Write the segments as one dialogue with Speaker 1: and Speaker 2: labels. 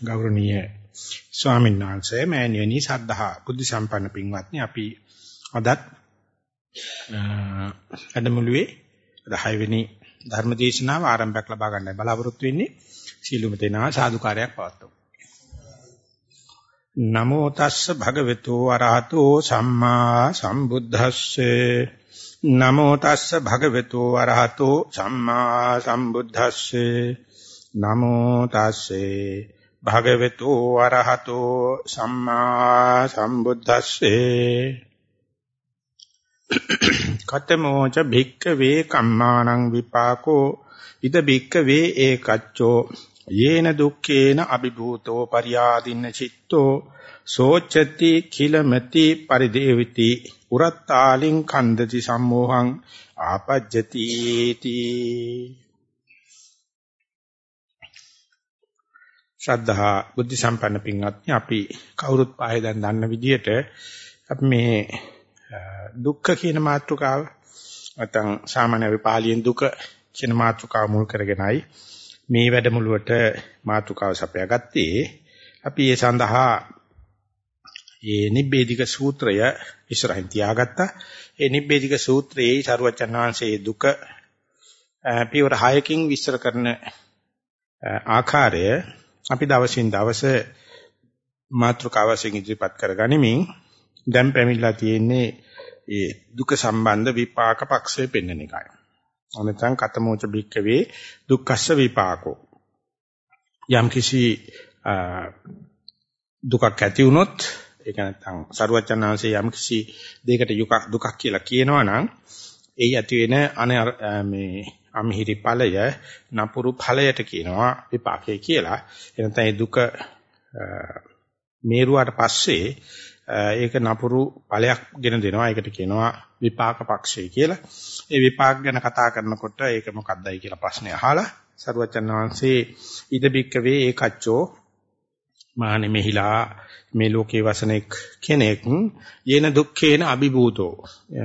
Speaker 1: ගෞරවනීය ස්වාමීන් වහන්සේ මෑණියනි සද්ධා බුද්ධ සම්පන්න පින්වත්නි අපි අදත් අදමුළුවේ 10 වෙනි ධර්ම දේශනාව ආරම්භයක් ලබා ගන්නයි බලාපොරොත්තු වෙන්නේ. සීලුම දෙනා සාදුකාරයක් පවත්වමු. නමෝ තස්ස භගවතු අරහතෝ සම්මා සම්බුද්දස්සේ. නමෝ තස්ස භගවතු අරහතෝ සම්මා සම්බුද්දස්සේ. නමෝ තස්සේ. භගවතු අරහතෝ සම්මා සම්බුද්දස්සේ. කතමෝච භික්ඛවේ කම්මානං විපාකෝ. ඉද භික්ඛවේ ඒකච්චෝ යේන දුක්ඛේන අභිභූතෝ පරියාදින්න චිත්තෝ. සෝචති කිලමති පරිදේවිති. උරත්තාලින් කන්දති සම්මෝහං. ආපජ්ජති තී. ශ්‍රද්ධා බුද්ධ සම්පන්න පින්වත්නි අපි කවුරුත් පහේ දැන් දන්න විදිහට අපි මේ දුක්ඛ කියන මාතෘකාව නැත්නම් සාමාන්‍ය විපාලියෙන් දුක කියන මාතෘකාව මුල් කරගෙනයි මේ වැඩමුළුවට මාතෘකාව සපයාගත්තේ අපි ඒ සඳහා මේ නිබ්බේධික සූත්‍රය ඉස්සරහින් තියාගත්තා. ඒ නිබ්බේධික සූත්‍රයේ සරුවචන් වහන්සේ දුක පියවර 6කින් විස්තර කරන ආකාරය අපි දවසින් දවස මාත්‍රකාවසෙන් ඉදිරිපත් කරගනිමින් දැන් පැමිණලා තියෙන්නේ ඒ දුක සම්බන්ධ විපාක පක්ෂය පෙන්වන එකයි. අනතං කතමෝච බික්කවේ දුක්ඛස්ස විපාකෝ. යම් කිසි දුකක් ඇති වුණොත් ඒක නැත්නම් සරුවචනාංශයේ යම් කිසි දෙයකට දුකක් කියලා කියනවා නම් ඒ ඇති වෙන අනේ මේ අමිහිරි ඵලය නපුරු ඵලයට කියනවා විපාකය කියලා. එනතන ඒ දුක මේරුවාට පස්සේ ඒක නපුරු ඵලයක් ගෙන දෙනවා. ඒකට කියනවා විපාක පක්ෂය කියලා. ඒ විපාක ගැන කතා කරනකොට ඒක මොකක්දයි කියලා ප්‍රශ්නේ අහලා සරුවචන් වහන්සේ ඉද බික්කවේ ඒකච්චෝ මානෙ මෙහිලා මේ ලෝකේ වසනෙක් කෙනෙක් යේන දුක්ඛේන අභිභූතෝ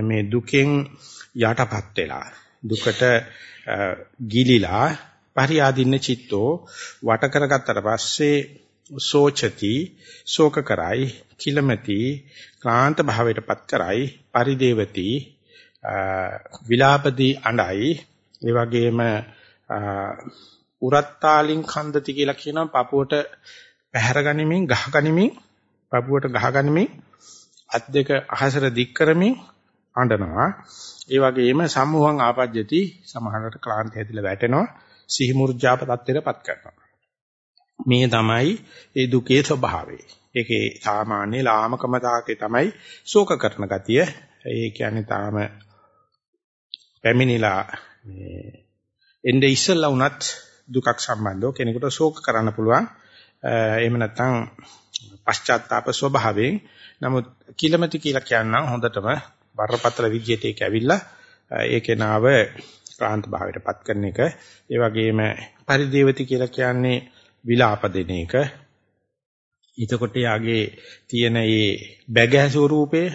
Speaker 1: මේ දුකෙන් යටපත් වෙලා දුකට ගිලිලා පරියාදින්න චිත්තෝ වට කරගත්තට පස්සේ සෝචති ශෝක කරයි කිලමති ක්ලාන්ත භාවයටපත් කරයි පරිදේවති විලාපදී අඬයි. ඒ වගේම උරත්තාලින් කන්දති කියලා කියනවා පපුවට පැහැර ගනිමින් ගහ ගනිමින් පපුවට ගහ ගනිමින් අත් දෙක අහසට දික් කරමින් අඬනවා. ඒ වගේම සම්මෝහං ආපජ්ජති සමහරකට ක්ලාන්ත හැදිලා වැටෙනවා. සිහි මුර්ජාප තත්ත්වයටපත් කරනවා. මේ තමයි ඒ දුකේ ස්වභාවය. ඒකේ සාමාන්‍ය ලාමකම තාකේ තමයි ශෝක කරන ගතිය. ඒ කියන්නේ තාම පැමිණිලා මේ එnde ඉස්සල්ලා වුණත් දුකක් සම්බන්ධව කෙනෙකුට ශෝක කරන්න පුළුවන්. එහෙම නැත්නම් පශ්චාත්තාප ස්වභාවයෙන්. නමුත් කිලමති කියලා කියනනම් හොඳටම බරපතල විදියට ඒක ඇවිල්ලා ඒ කෙනාව ක්ලාන්ත භාවයටපත් කරන එක ඒ වගේම පරිදේවති කියලා කියන්නේ විලාප දෙන එක එතකොට යාගේ තියෙන මේ බැගෑ ස්වරූපයේ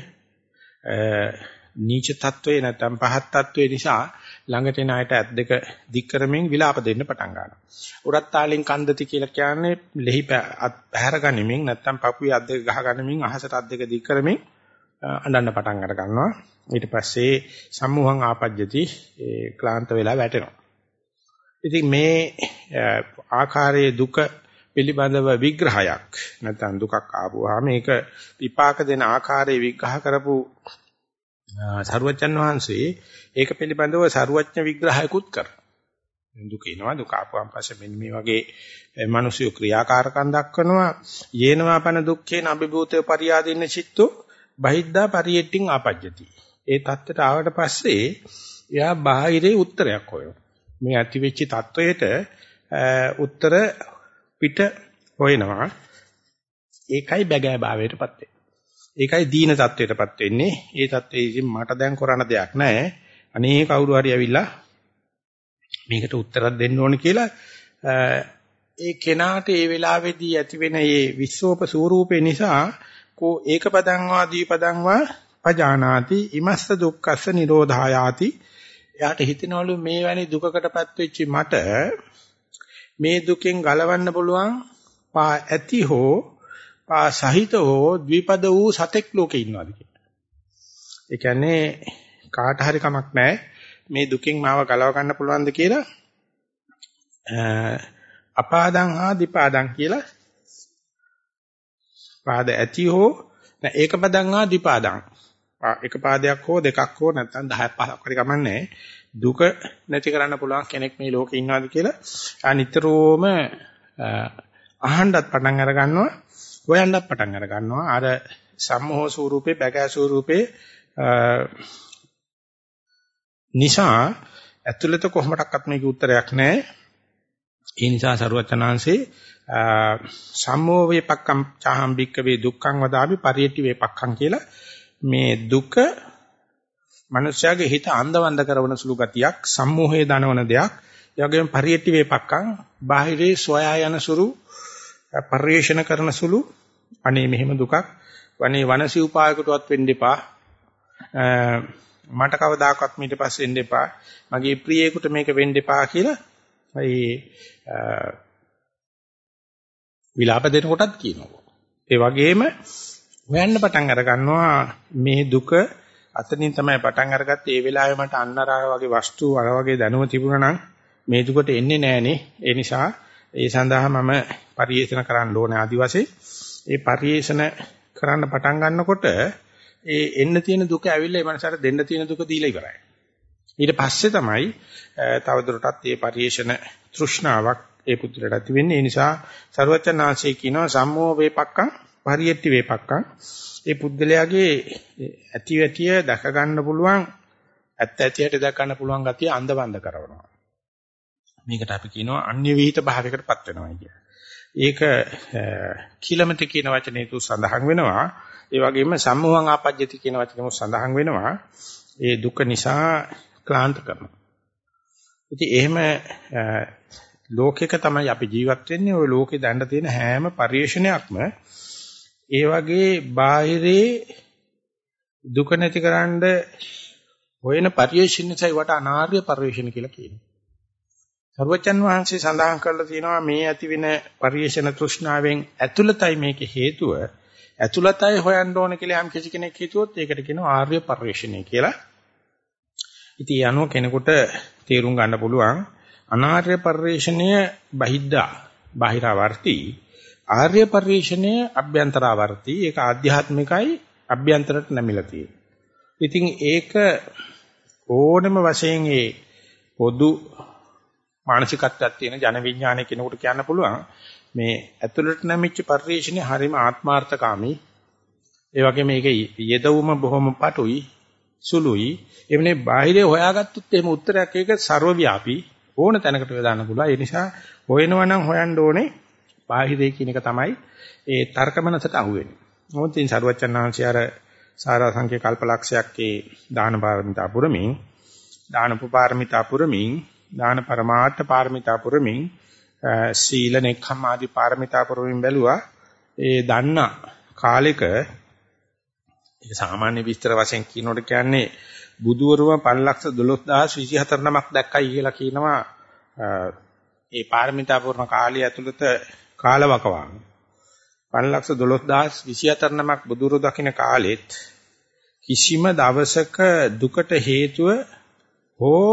Speaker 1: නීච තත්වයේ නැත්නම් පහත් තත්වයේ නිසා ළඟට එන අයට ඇත් දෙක දික් කරමින් විලාප දෙන්න පටන් ගන්නවා. උරත් තාලෙන් කන්දති කියලා කියන්නේ ලෙහි පැහැර ගනිමින් නැත්නම් පපුවේ අත් දෙක ගහ ගනිමින් අහසට අත් දෙක දික් කරමින් අඬන්න පටන් අර ගන්නවා. ඊට පස්සේ සම්මුහං ආපජ්ජති ඒ ක්ලාන්ත වෙලා වැටෙනවා. ඉතින් මේ ආකාරයේ දුක පිළිබඳව විග්‍රහයක් නැත්නම් දුකක් ආපුවාම මේක විපාක දෙන ආකාරයේ විග්‍රහ කරපු සරුවචන් වහන්සේ ඒක පිළිබඳව සරුවඥ විග්‍රහයකුත් කරා. දුක එනවා දුක ආපුවාන් පස්සේ මෙන්න මේ වගේ මිනිස්සු ක්‍රියාකාරකම් දක්වනවා යේනවා පන දුක්ඛේන අභිභූතේ පරියාදින්න චිත්තෝ බහිද්දා පරියෙට්ටින් ආපජ්ජති. ඒ தත්තට ආවට පස්සේ එයා බාහිරේ උත්තරයක් හොයනවා. මේ ඇතිවෙච්ච தත්වයට උත්තර පිට හොයනවා. ඒකයි බැගෑභාවයටපත් වෙන්නේ. ඒකයි දීන தත්වයටපත් වෙන්නේ. ඒ தත්වේ ඉතින් මට දැන් කරන්න දෙයක් නැහැ. අනේ කවුරු හරි ඇවිල්ලා මේකට උත්තරක් දෙන්න ඕන කියලා ඒ කෙනාට ඒ වෙලාවේදී ඇති වෙන මේ විශ්වෝප ස්වරූපේ නිසා කෝ ඒකපදං වා දීපදං වා පජානාති ඉමස්ස දුක්ඛස්ස නිරෝධායාති එයාට හිතෙනවලු මේ වැනි දුකකටපත් වෙච්ච මට මේ දුකෙන් ගලවන්න පුළුවන් පා ඇති හෝ පා සහිත හෝ ද්විපද වූ සතෙක් ලෝකේ ඉන්නවාද කියලා. ඒ කියන්නේ කාට හරි කමක් නැහැ මේ දුකෙන් මාව ගලව ගන්න පුළුවන්ද කියලා අපාදං හා දිපාදං කියලා පාද ඇති හෝ ඒක පදං හා දිපාදං. එක පාදයක් හෝ දෙකක් හෝ නැත්නම් 10ක් 15ක් හරි කමන්නේ දුක නැති කරන්න පුළුවන් කෙනෙක් මේ ලෝකේ ඉන්නවාද කියලා. අනිතරෝම අහන්නත් පටන් අර ගන්නවා හොයන්නත් පටන් අර ගන්නවා. අර සම්මෝහ ස්වරූපේ බැගෑ ස්වරූපේ නිසා ඇතුළත කොහොමඩක්වත් මේක උත්තරයක් නැහැ. ඒ නිසා සරුවචනාංශේ සම්මෝ වේපක්කම් චාහම් බික්කවේ දුක්ඛං වදාමි පරියටි වේපක්ඛං කියලා. මේ දුක මනුෂ්‍යයාගේ හිත අන්ධවන්ද කරන සුළු ගතියක් සම්මෝහයේ දනවන දෙයක්. ඒ වගේම පරියටි වේපක්ඛං බාහිරේ සොයා යන සුළු පරිේශන කරන සුළු අනේ මෙහෙම දුකක්. වනේ වනසි උපායකටවත් වෙන්න එපා. මට කවදාකවත් ඊට පස්සේ එන්න එපා. මගේ ප්‍රියෙකුට මේක වෙන්න එපා කියලා. ඒ විලාප දෙන කොටත් කියනවා. ඒ වගේම හොයන්න පටන් අර ගන්නවා මේ දුක අතනින් තමයි පටන් අරගත්තේ ඒ වෙලාවේ මට අන්නරා වගේ වස්තු අර වගේ දැනුම තිබුණා නම් මේ දුකට එන්නේ නැහනේ. ඒ නිසා ඒ සඳහා මම පරිේෂණ කරන්න ඕනේ ආදිවාසී. ඒ පරිේෂණ කරන්න පටන් ගන්නකොට ඒ එන්න තියෙන දුක ඇවිල්ලා ඒ මනසට දෙන්න තියෙන දුක දීලා ඉවරයි. ඊට පස්සේ තමයි තවදුරටත් මේ පරිේෂණ තෘෂ්ණාවක් ඒ පුත්‍රයට ඇති වෙන්නේ. ඒ නිසා ਸਰවචනාංශය කියනවා සම්මෝ වේපක්කං පරියට්ටි වේපක්කං. ඒ පුද්ගලයාගේ ඇති වැටිය දැක ගන්න පුළුවන් ඇත්ත ඇතියට දැක ගන්න පුළුවන් ගතිය අන්ධබන්ද කරනවා. මේකට අපි කියනවා අන්‍ය විහිිත භාවයකටපත් වෙනවා කියලා. ඒක කිලමත කියන වචනේ තු සඳහන් වෙනවා. ඒ වගේම සම්මෝහං ආපජ්‍යති කියන වචනේම සඳහන් වෙනවා. ඒ දුක නිසා ක්ලාන්ත කරනවා. ඉතින් එහෙම ලෝකෙක තමයි අපි ජීවත් වෙන්නේ. ওই ලෝකේ දැන්න තියෙන හැම පරිේශනයක්ම ඒ වගේ බාහිරේ දුක නැතිකරන්න හොයන පරිේශනයයි වට අනාර්ය පරිේශන කියලා කියනවා. සර්වචන් වහන්සේ සඳහන් කරලා තියෙනවා මේ ඇති වෙන පරිේශන තෘෂ්ණාවෙන් ඇතුළතයි මේකේ හේතුව. ඇතුළතයි හොයන්න ඕන කියලා යම් කිසි කෙනෙක් හිතුවොත් ඒකට කියනවා ආර්ය පරිේශනය කියලා. ඉතින් යනෝ කෙනෙකුට තේරුම් ගන්න පුළුවන් අනාර්ය පරිශ්‍රණය බහිද්දා බාහිරවර්ති. ආර්ය පරිශ්‍රණය අභ්‍යන්තරවර්ති. ඒක ආධ්‍යාත්මිකයි අභ්‍යන්තරට නැමිලා තියෙනවා. ඉතින් ඒක ඕනම වශයෙන් ඒ පොදු මානසිකත්වයක් තියෙන ජන විඥානය කෙනෙකුට කියන්න පුළුවන්. මේ ඇතුළට නැමිච්ච පරිශ්‍රණය හරීම ආත්මార్థකාමී. ඒ වගේම මේක යෙදවුම බොහොම පටුයි සුළුයි. එමුනේ බාහිරේ හොයාගත්තොත් එහෙම උත්තරයක් ඒක ਸਰවව්‍යාපී. ඕන තැනකට යොදාන්න පුළුවන්. ඒ නිසා හොයනවා නම් හොයන්න ඕනේ බාහිරේ කියන එක තමයි ඒ තර්කමනසට අහුවෙන්නේ. මොකද ඉතින් සරුවච්චන්හන්සේ අර සාරා සංකේ කල්පලක්ෂයක් ඒ දාන පාරමිතා පුරමින් දාන උපපාරමිතා පුරමින් දාන පරමාර්ථ පාරමිතා පුරමින් සීල නෙක්ඛම් ආදී පාරමිතා පුරමින් බැලුවා ඒ දන්න කාලෙක ඒක සාමාන්‍ය විස්තර වශයෙන් කියනකොට කියන්නේ බුදුවරුම 512024 නමක් දැක්කයි කියලා කියනවා ඒ පාරමිතා පුරන කාලය ඇතුළත කාලවකවාන 512024 නමක් බුදුරු දකින්න කාලෙත් කිසිම දවසක දුකට හේතුව හෝ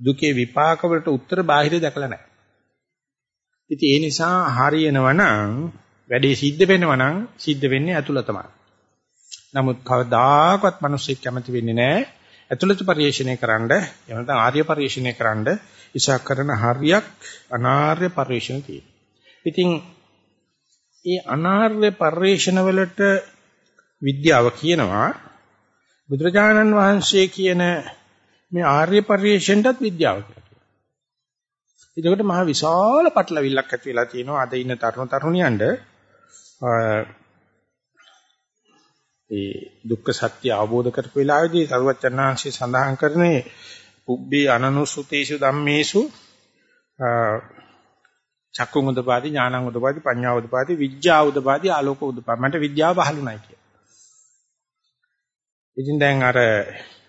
Speaker 1: දුකේ විපාක වලට උත්තර බාහිර දැකලා නැහැ. ඉතින් ඒ නිසා හරියනවා නම් වැඩේ සිද්ධ වෙනවා නම් සිද්ධ වෙන්නේ ඇතුළතමයි. නමුත් කවදාකවත් මිනිස්සෙක් කැමති වෙන්නේ නැහැ ඇතුළත පරිශ්‍රණය කරන්න එහෙම නැත්නම් ආර්ය පරිශ්‍රණය කරන්න ඉෂා කරන හරියක් අනාර්ය පරිශ්‍රණ තියෙනවා. ඉතින් ඒ අනාර්ය පරිශ්‍රණ වලට විද්‍යාව කියනවා බුදුරජාණන් වහන්සේ කියන මේ ආර්ය පරිශ්‍රණයටත් විද්‍යාව කියලා කියනවා. ඒකට මහ විශාල පටලවිල්ලක් ඇති වෙලා තියෙනවා අද ඉන්න තරුණ තරුණියන්ට ඒ දුක්ඛ සත්‍ය අවබෝධ කරපු වෙලාවේදී සරුවචනාංශي සඳහන් කරන්නේ පුබ්බේ අනනුසුතේසු ධම්මේසු චක්කුං උදපාදි ඥානං උදපාදි පඤ්ඤා උදපාදි විඥා උදපාදි ආලෝක උදපාදි මට විද්‍යාව පහළුණයි කිය. ඉතින් දැන් අර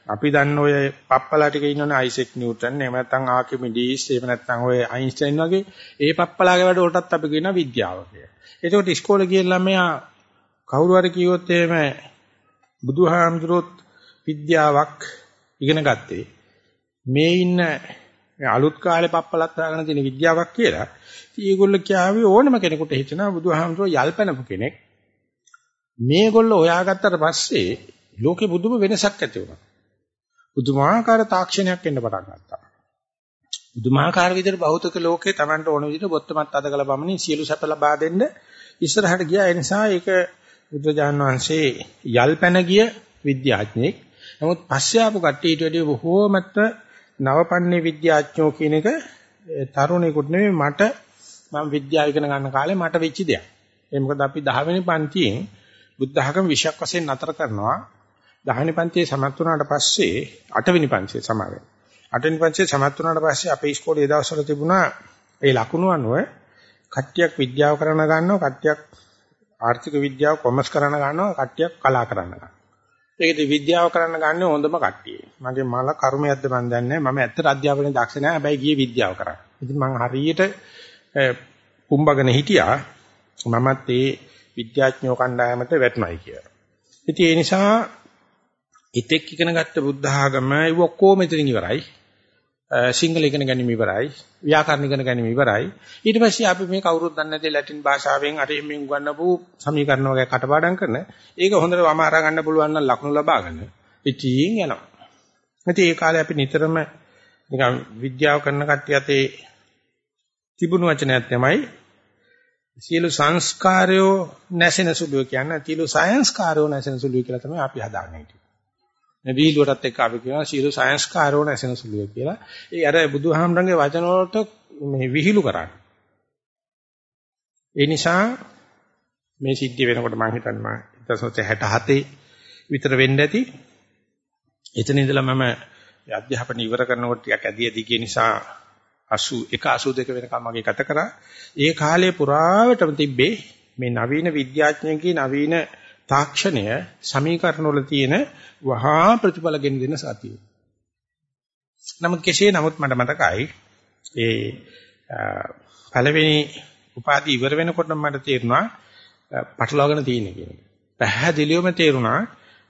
Speaker 1: අපි දන්න ඔය පප්පලා ටික ඉන්නවනේ අයිසෙක් නිව්ටන් එහෙම නැත්නම් ආකිමිඩීස් එහෙම නැත්නම් ඔය අයින්ස්ටයින් වගේ ඒ පප්පලාගේ වැඩ වලටත් අපි කියනවා විද්‍යාව කියලා. ඒකට ඉස්කෝලේ ගිය ළමයා කවුරු හරි කිව්වොත් එහෙම බුදුහාමුදුරුවොත් විද්‍යාවක් ඉගෙන ගත්තේ මේ ඉන්න අලුත් කාලේ පප්පලත් දාගෙන තියෙන විද්‍යාවක් කියලා. ඉතින් ඒගොල්ලෝ කියාවේ ඕනම කෙනෙකුට හිතනවා බුදුහාමුදුරුවෝ යල්පැනපු කෙනෙක්. මේගොල්ලෝ හොයාගත්තට පස්සේ ලෝකෙ බුදුම වෙනසක් ඇති වුණා. පුදුමාකාර තාක්ෂණයක් එන්න පටන් ගත්තා. පුදුමාකාර විදිහට භෞතික ලෝකේ Tamanට ඕන විදිහට බොත්තමත් අදකලා බමනින් සියලු සැප ලබා දෙන්න ඉස්සරහට ගියා. ඒ නිසා ඒක බුදුජාන විශ්වසේ යල්පැන ගිය විද්‍යාඥයෙක්. නමුත් පස්සේ ආපු කට්ටියට වඩා බොහෝමත්ම නවපන්නේ විද්‍යාඥයෝ කියන එක තරුණයෙකුට නෙමෙයි මට මම විද්‍යාව ඉගෙන ගන්න කාලේ මට වෙච්ච දෙයක්. ඒ මොකද අපි 10 වෙනි පන්තියෙන් බුද්ධ ධර්ම විෂයක් වශයෙන් නතර කරනවා 10 වෙනි පන්තියේ සමත් වුණාට පස්සේ 8 වෙනි පන්තියේ සමාවෙ 8 වෙනි පන්තියේ සමත් වුණාට පස්සේ අපේ ඉස්කෝලේ ඒ දවස්වල තිබුණා ඒ ලකුණු අනුව කට්ටියක් විද්‍යාව කරන ගන්නවා කට්ටියක් ආර්ථික විද්‍යාව කොමර්ස් කරන ගන්නවා කට්ටියක් කලා කරන ගන්නවා ඒකදී විද්‍යාව කරන්න ගන්න හොඳම කට්ටිය. මගේ මල කර්මයක්ද මන් දන්නේ මම ඇත්තට අධ්‍යාපනයේ දක්ෂ නැහැ. හැබැයි ගියේ විද්‍යාව කරා. ඉතින් මම හරියට පුම්බගෙන හිටියා. මමත් ඒ විද්‍යාඥයෝ කණ්ඩායමට වැටුණයි කියලා. ඉතින් ඒ නිසා ඉතෙක් ඉගෙන ගත්ත බුද්ධ ආගම ඒ ඔක්කොම මෙතනින් ඉවරයි. සිංහල ඉගෙන ගැනීම ඉවරයි. ව්‍යාකරණ ඉගෙන ගැනීම ඉවරයි. ඊට පස්සේ අපි මේ කවුරුත් දන්නේ නැති ලැටින් භාෂාවෙන් අර එම්ෙන් උගන්වපු සමීකරණ වගේ කටපාඩම් කරන. ඒක හොඳට වම අරා ගන්න පුළුවන් නම් ලකුණු ලබා ගන්න. ඉතින් යනවා. ඉතින් ඒ කාලේ අපි නිතරම නිකන් විද්‍යාව කරන කට්ටිය අතේ තිබුණු වචනයක් තමයි සියලු සංස්කාරයෝ නැසෙන සුළුව කියන්නේ සියලු සංස්කාරයෝ නැසෙන සුළුව කියලා තමයි අපි හදාගන්නේ හිටියේ. මේ විහිළුවටත් එක්ක අපි කියනවා සියලු සංස්කාරයෝ නැසෙන සුළුව කියලා. ඒ අර බුදුහාමරංගේ වචන වලට මේ විහිළු කරන්නේ. ඒ නිසා මේ සිද්ධිය වෙනකොට මම හිතන්නේ 1967 විතර වෙන්න ඇති. එතන ඉඳලා මම අධ්‍යාපනය ඉවර කරනකොට ටිකක් ඇදී ඇදී ගිය නිසා 81 82 වෙනකම් මගේ ගත කරා. ඒ කාලේ පුරාවටම තිබ්බේ මේ නවීන විද්‍යාඥයන්ගේ නවීන තාක්ෂණය සමීකරණ වල තියෙන වහා ප්‍රතිඵල ගෙන දෙන සතිය. නමුත් කෙසේ නමුත් මට මතකයි ඒ පළවෙනි උපාධි ඉවර වෙනකොට මට තේරුණා පටලවාගෙන තියෙන කියන එක. පැහැදිලිවම තේරුණා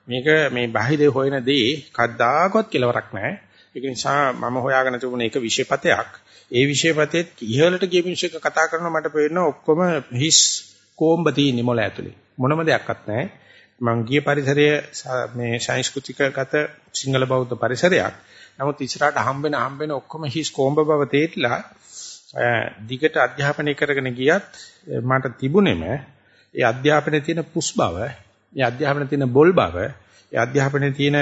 Speaker 1: මේක මේ බාහිරේ හොයන දේ කද්දාකවත් කෙලවරක් නැහැ. ඒක නිසා මම හොයාගෙන තිබුණ එක විෂයපතයක්. ඒ විෂයපතෙත් ඉහළට ගිය මිනිස්සු කතා කරනවා මට පේනවා ඔක්කොම හිස් කොම්බ තියෙන්නේ මොළ ඇතුලේ. මොනම දෙයක්වත් නැහැ. මං ගිය පරිසරය මේ සංස්කෘතිකගත සිංහල බෞද්ධ පරිසරයක්. නමුත් ඉස්සරහට හම්බෙන හම්බෙන ඔක්කොම හිස් කොම්බ බව තේట్లా දිගට අධ්‍යාපනය කරගෙන ගියත් මට තිබුණෙම ඒ අධ්‍යාපනයේ තියෙන පුස් බව, ඒ අධ්‍යාපනයේ තියෙන බොල් බව, ඒ අධ්‍යාපනයේ තියෙන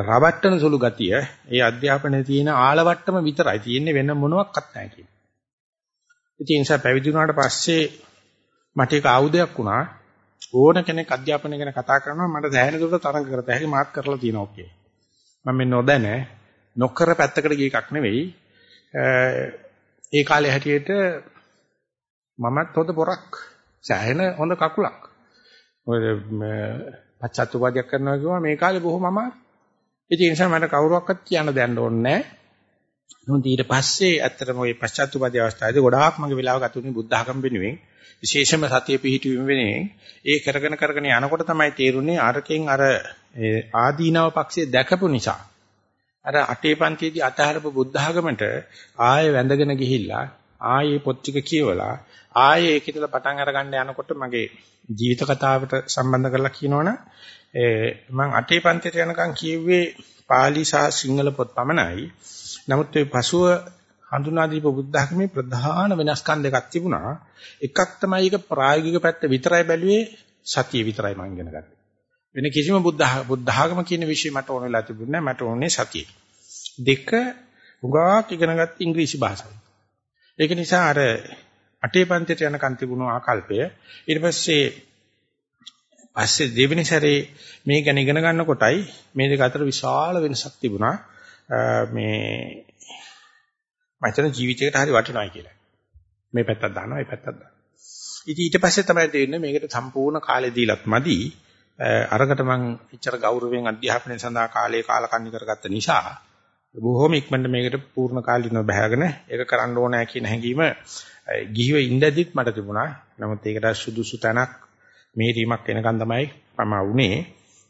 Speaker 1: රවට්ටන සුළු ගතිය, ඒ අධ්‍යාපනයේ තියෙන ආලවට්ටම විතරයි තියෙන්නේ වෙන මොනවත් නැහැ කියන්නේ. ඉතින් ඒ නිසා පැවිදි වුණාට පස්සේ මට ඒක ආයුධයක් වුණා. ඕන කෙනෙක් අධ්‍යාපනය ගැන කතා කරනවා මට දැහැන දුරට තරඟ කරත හැකි මාත් කරලා තියෙනවා ඔකේ. මම මේ නොදැන නොකර පැත්තකට ගිය එකක් නෙවෙයි. ඒ කාලේ හැටියට මමත් හොඳ පොරක් සෑහෙන හොඳ කකුලක්. ඔය පච්චත්තුපාදයක් කරනවා කිව්වා මේ කාලේ බොහොම අමාරු. ඒ නිසා මට කවුරුවක්වත් කියන්න දෙන්න ඕනේ නැහැ. නමුත් ඊට පස්සේ ඇත්තටම ওই පශ්චාත්තුපාදී අවස්ථාවේදී ගොඩාක් මගේ වෙලාව ගත උනේ බුද්ධ ආගම වෙනුවෙන්. විශේෂම සතිය පිහිටුවීම වෙනුවෙන්. ඒ කරගෙන කරගෙන යනකොට තමයි තේරුනේ අරකින් අර ආදීනව පක්ෂයේ දැකපු නිසා. අර අටේ පන්තියේදී අතහරපු බුද්ධ ආගමට ආයෙ වැඳගෙන ගිහිල්ලා ආයෙ පොත් ටික කියවලා ආයෙ ඒකිටලා පටන් අරගන්න යනකොට මගේ ජීවිත කතාවට සම්බන්ධ කරලා කියනවනම් මම අටේ පන්තියට යනකම් කියුවේ පාලි සහ සිංහල පොත් පමණයි. නමුත් ඒ පසුව හඳුනා දීපු බුද්ධ ධර්මයේ ප්‍රධාන වෙනස්කම් දෙකක් තිබුණා. එකක් තමයි ඒක ප්‍රායෝගික පැත්ත විතරයි බැලුවේ සතිය විතරයි මම ඉගෙන ගත්තේ. වෙන කිසිම බුද්ධ බුද්ධ ආගම කියන විෂය මට ඕන වෙලා තිබුණේ නැහැ. මට ඕනේ සතිය. දෙක උගාක් ඉගෙනගත් ඉංග්‍රීසි භාෂාව. ඒක නිසා අර අටේ පන්තියට යනකන් තිබුණු ආකල්පය ඊට පස්සේ පස්සේ දෙවෙනි සැරේ මේ ගැන ඉගෙන ගන්නකොටයි මේ දෙක අතර විශාල වෙනසක් තිබුණා. මේ මම හිතන ජීවිතයකට හරි වටිනවයි කියලා. මේ පැත්තක් දානවා, මේ පැත්තක් දානවා. ඉතින් ඊට පස්සේ තමයි තේරෙන්නේ මේකට සම්පූර්ණ කාලය දීලත් මදි. අරකට මම එච්චර ගෞරවයෙන් අධ්‍යාපනය සඳහා කාලේ කාලකන්ණි කරගත්ත නිසා බොහොම ඉක්මනට මේකට පූර්ණ කාලිනව බහගෙන ඒක කරන්න ඕනෑ කියන හැඟීම ගිහිව ඉඳදිත් මට තිබුණා. නමුත් ඒකට සුදුසු තැනක් මේරීමක් වෙනකන් තමයි පමා වුණේ.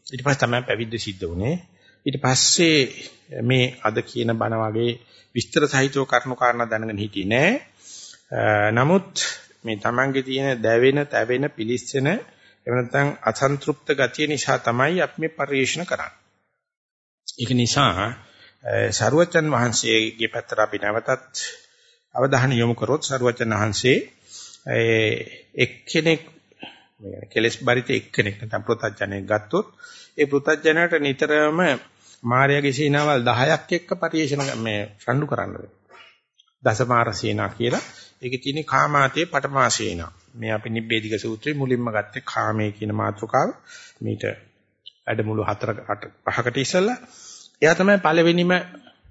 Speaker 1: ඊට පස්සේ තමයි පැවිද්ද සිද්ධ වුණේ. ඊට පස්සේ මේ අද කියන බණ වගේ විස්තර සහිතව කරුණු කාරණා දැනගෙන හිටියේ නෑ. නමුත් මේ Tamange තියෙන දැවෙන, තැවෙන, පිලිස්සෙන එහෙම නැත්නම් අසන්තෘප්ත ගතිය නිසා තමයි අපි මේ පරිශන කරන්නේ. ඒක නිසා සරුවචන් වහන්සේගේ පැත්තට අපි නැවතත් අවධානය යොමු කරොත් සරුවචන් වහන්සේ එක්කෙනෙක් මේ කෙලස් බරිත එක්කෙනෙක් නැත්නම් ප්‍රත්‍යඥයෙක් ගත්තොත් ඒ ප්‍රත්‍යඥයට නිතරම මාර්යාගේ සීනාවල් 10ක් එක්ක පරිේශන මේ රණ්ඩු කරන්න වෙනවා. දසමාර සීනා කියලා. ඒකේ තියෙන කාමාතේ පටමාසීනා. මේ අපි නිබ්බේධික සූත්‍රයේ මුලින්ම ගත්තේ කාමයේ කියන මාතෘකාව. මීට වැඩමුළු 4 5කට ඉස්සෙල්ලා එයා තමයි පළවෙනිම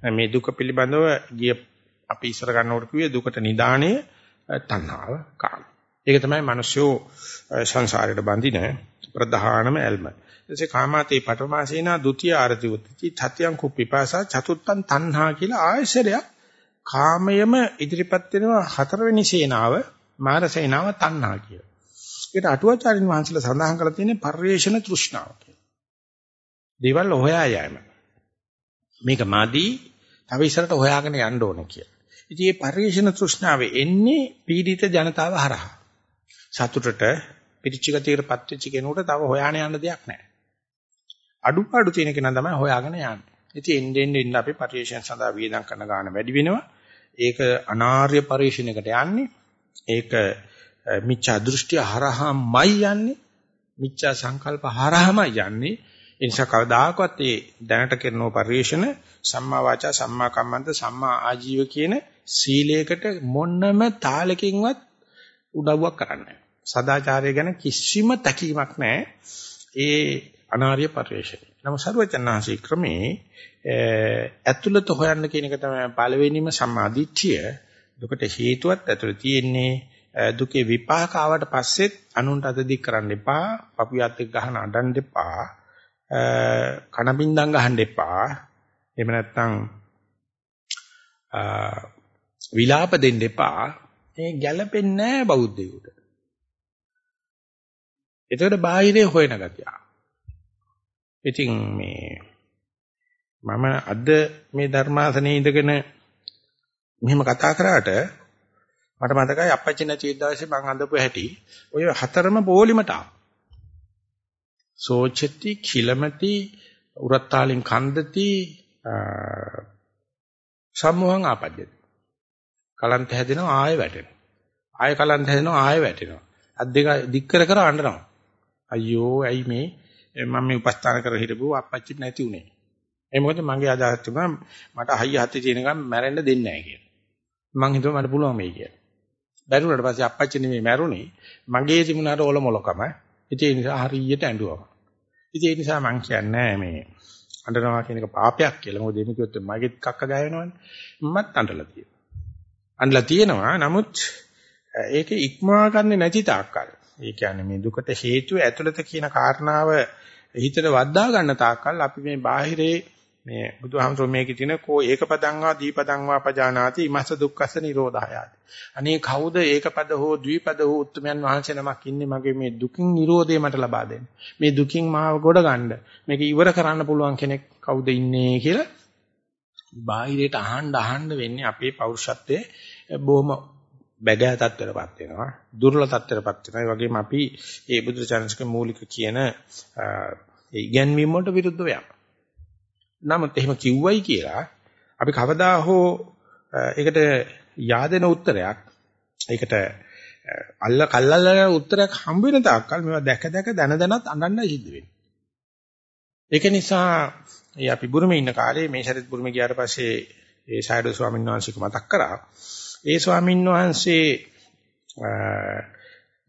Speaker 1: මේ දුක පිළිබඳව ගිය අපි ඉස්සර ගන්නකොට කිව්වේ දුකට නිදාණය තණ්හාව කාම. ඒක තමයි මිනිස්සු සංසාරයට බඳින ප්‍රධානම ඇල්ම. එසේ කාමාතේ පඨමාසේනා ဒ ුතිය ආරති උත්ති තත්‍යං කුප්පිපාසා චතුත්තං තණ්හා කියලා ආයශරයක් කාමයම ඉදිරිපත් වෙනවා හතරවෙනි සේනාව මාර සේනාව තණ්හා කියලා. ඒකට අටුවාචාරින් වහන්සේලා සඳහන් කරලා තියෙන්නේ පරිේශන තෘෂ්ණාව කියලා. දේවල් හොයා යෑම. මේක මදි තව ඉස්සරට හොයාගෙන යන්න ඕන කියලා. ඉතින් මේ පරිේශන තෘෂ්ණාවේ එන්නේ පීඩිත ජනතාව හරහා. සතුටට පිරිචිගතියකටපත් වෙච්ච කෙනෙකුට තව හොයාන යන්න දෙයක් නැහැ. අඩුපාඩු තියෙන කෙනා තමයි හොයාගෙන යන්නේ. ඉතින් එන්නේ එන්නේ අපි පරිේශන සඳහා වියදම් කරන ගාන වැඩි වෙනවා. ඒක අනාර්ය පරිශීණයකට යන්නේ. ඒක මිච්ඡා දෘෂ්ටි හරහාමයි යන්නේ. මිච්ඡා සංකල්ප හරහාමයි යන්නේ. ඒ නිසා කවදාකවත් ඒ දැනට කරන පරිශන සම්මා වාචා සම්මා කම්මන්ත සම්මා ආජීව කියන සීලයකට මොන්නම තාලකින්වත් උදව්වක් කරන්නේ සදාචාරය ගැන කිසිම තැකීමක් නැහැ. ඒ අනාර්ය පරිශන. නම සර්වචන්නාංශී ක්‍රමේ ඇතුළත හොයන්න කියන එක තමයි පළවෙනිම සම්මාදිට්ඨිය. දුකට හේතුවත් ඇතුළේ තියෙන්නේ දුකේ විපාක ආවට පස්සෙත් අනුන්ට අත දික් කරන්න එපා. පපුවත් එක්ක ගහන අඬන්න එපා. කනබින්දම් ගහන්න එපා. එහෙම නැත්නම් විලාප දෙන්න එපා. මේ ගැළපෙන්නේ නැහැ බෞද්ධයෙකුට. එතකොට බාහිරේ හොයන ගතිය. ඉතින් මේ මම අද මේ ධර්මාසනේ ඉඳගෙන මෙහෙම කතා කරාට මට මතකයි අපච්චි නැති දවසේ මං අඳපු හැටි ඔය හතරම පොලිමට ආවා. සෝචති කිලමති උරත්තාලින් කන්දති සම්මෝහං ආපද්‍යති. කලන්ත හැදෙනවා ආයෙ වැටෙනවා. ආයෙ කලන්ත හැදෙනවා ආයෙ වැටෙනවා. අත් දෙක දික් කර කර අඬනවා. අයියෝ ඇයි මේ මම මේ උපස්ථාන කර හිටපු අපච්චි නැති උනේ. ඒ මොකද මගේ අදහස් තිබුණා මට හයිය හතේ තියෙනකම් මැරෙන්න දෙන්නේ නැහැ කියලා. මං හිතුවා මට පුළුවන් මේ කියලා. බැරුණාට පස්සේ අපච්චි නෙමෙයි මැරුණේ. මගේ තිබුණාට ඔල මොලකම. ඒ නිසා හරියට ඇඬුවා. ඉතින් ඒ නිසා මං කියන්නේ මේ අඬනවා කියන එක පාපයක් කියලා. මොකද එමෙ කිව්වොත් මගෙත් කක්ක ගෑවෙනවනේ. මමත් අඬලා තියෙනවා. අඬලා තියෙනවා. නමුත් ඒක ඉක්මවා ගන්න නැති තාක්කල්. ඒ කියන්නේ මේ දුකට හේතුව ඇතුළත කියන කාරණාව හිතට වද්දා ගන්න තාක්කල් අපි මේ බාහිරේ මේ බුදුහාමසෝ මේකේ තියෙන කෝ ඒකපදං වා දීපදං වා පජානාති ඉමස්ස දුක්ඛස නිරෝධායාති. අනේ කවුද ඒකපද හෝ ද්විපද හෝ උත්තරමයන් වහන්සේ නමක් ඉන්නේ මගේ මේ දුකින් නිරෝධය මට ලබා දෙන්න. මේ දුකින් මාව ගොඩ ගන්න. මේක ඉවර කරන්න පුළුවන් කෙනෙක් කවුද ඉන්නේ කියලා බාහිරයට අහන්න අහන්න වෙන්නේ අපේ පෞරුෂත්වයේ බොහොම බැගෑ තත්ත්වයටපත් වෙනවා දුර්වල තත්ත්වයටපත් වෙනවා ඒ වගේම අපි මේ බුදුචානන්සේගේ මූලික කියන ඒ ඉගැන්වීම් වලට විරුද්ධව යනවා නමුත් එහෙම කිව්වයි කියලා අපි කවදා හෝ ඒකට yaadena උත්තරයක් ඒකට අල්ල කල්ලල්ල උත්තරයක් හම්බ වෙන තාක්කල් මේවා දැක දැක දන දනත් අඬන්න සිද්ධ වෙනවා. ඒක නිසා ඒ අපි බුරුමේ ඉන්න කාලේ මේ ශරීර බුරුමේ ගියාට පස්සේ ඒ සායඩෝ ස්වාමීන් වහන්සේක මතක් කරා. ඒ ස්වාමීන් වහන්සේ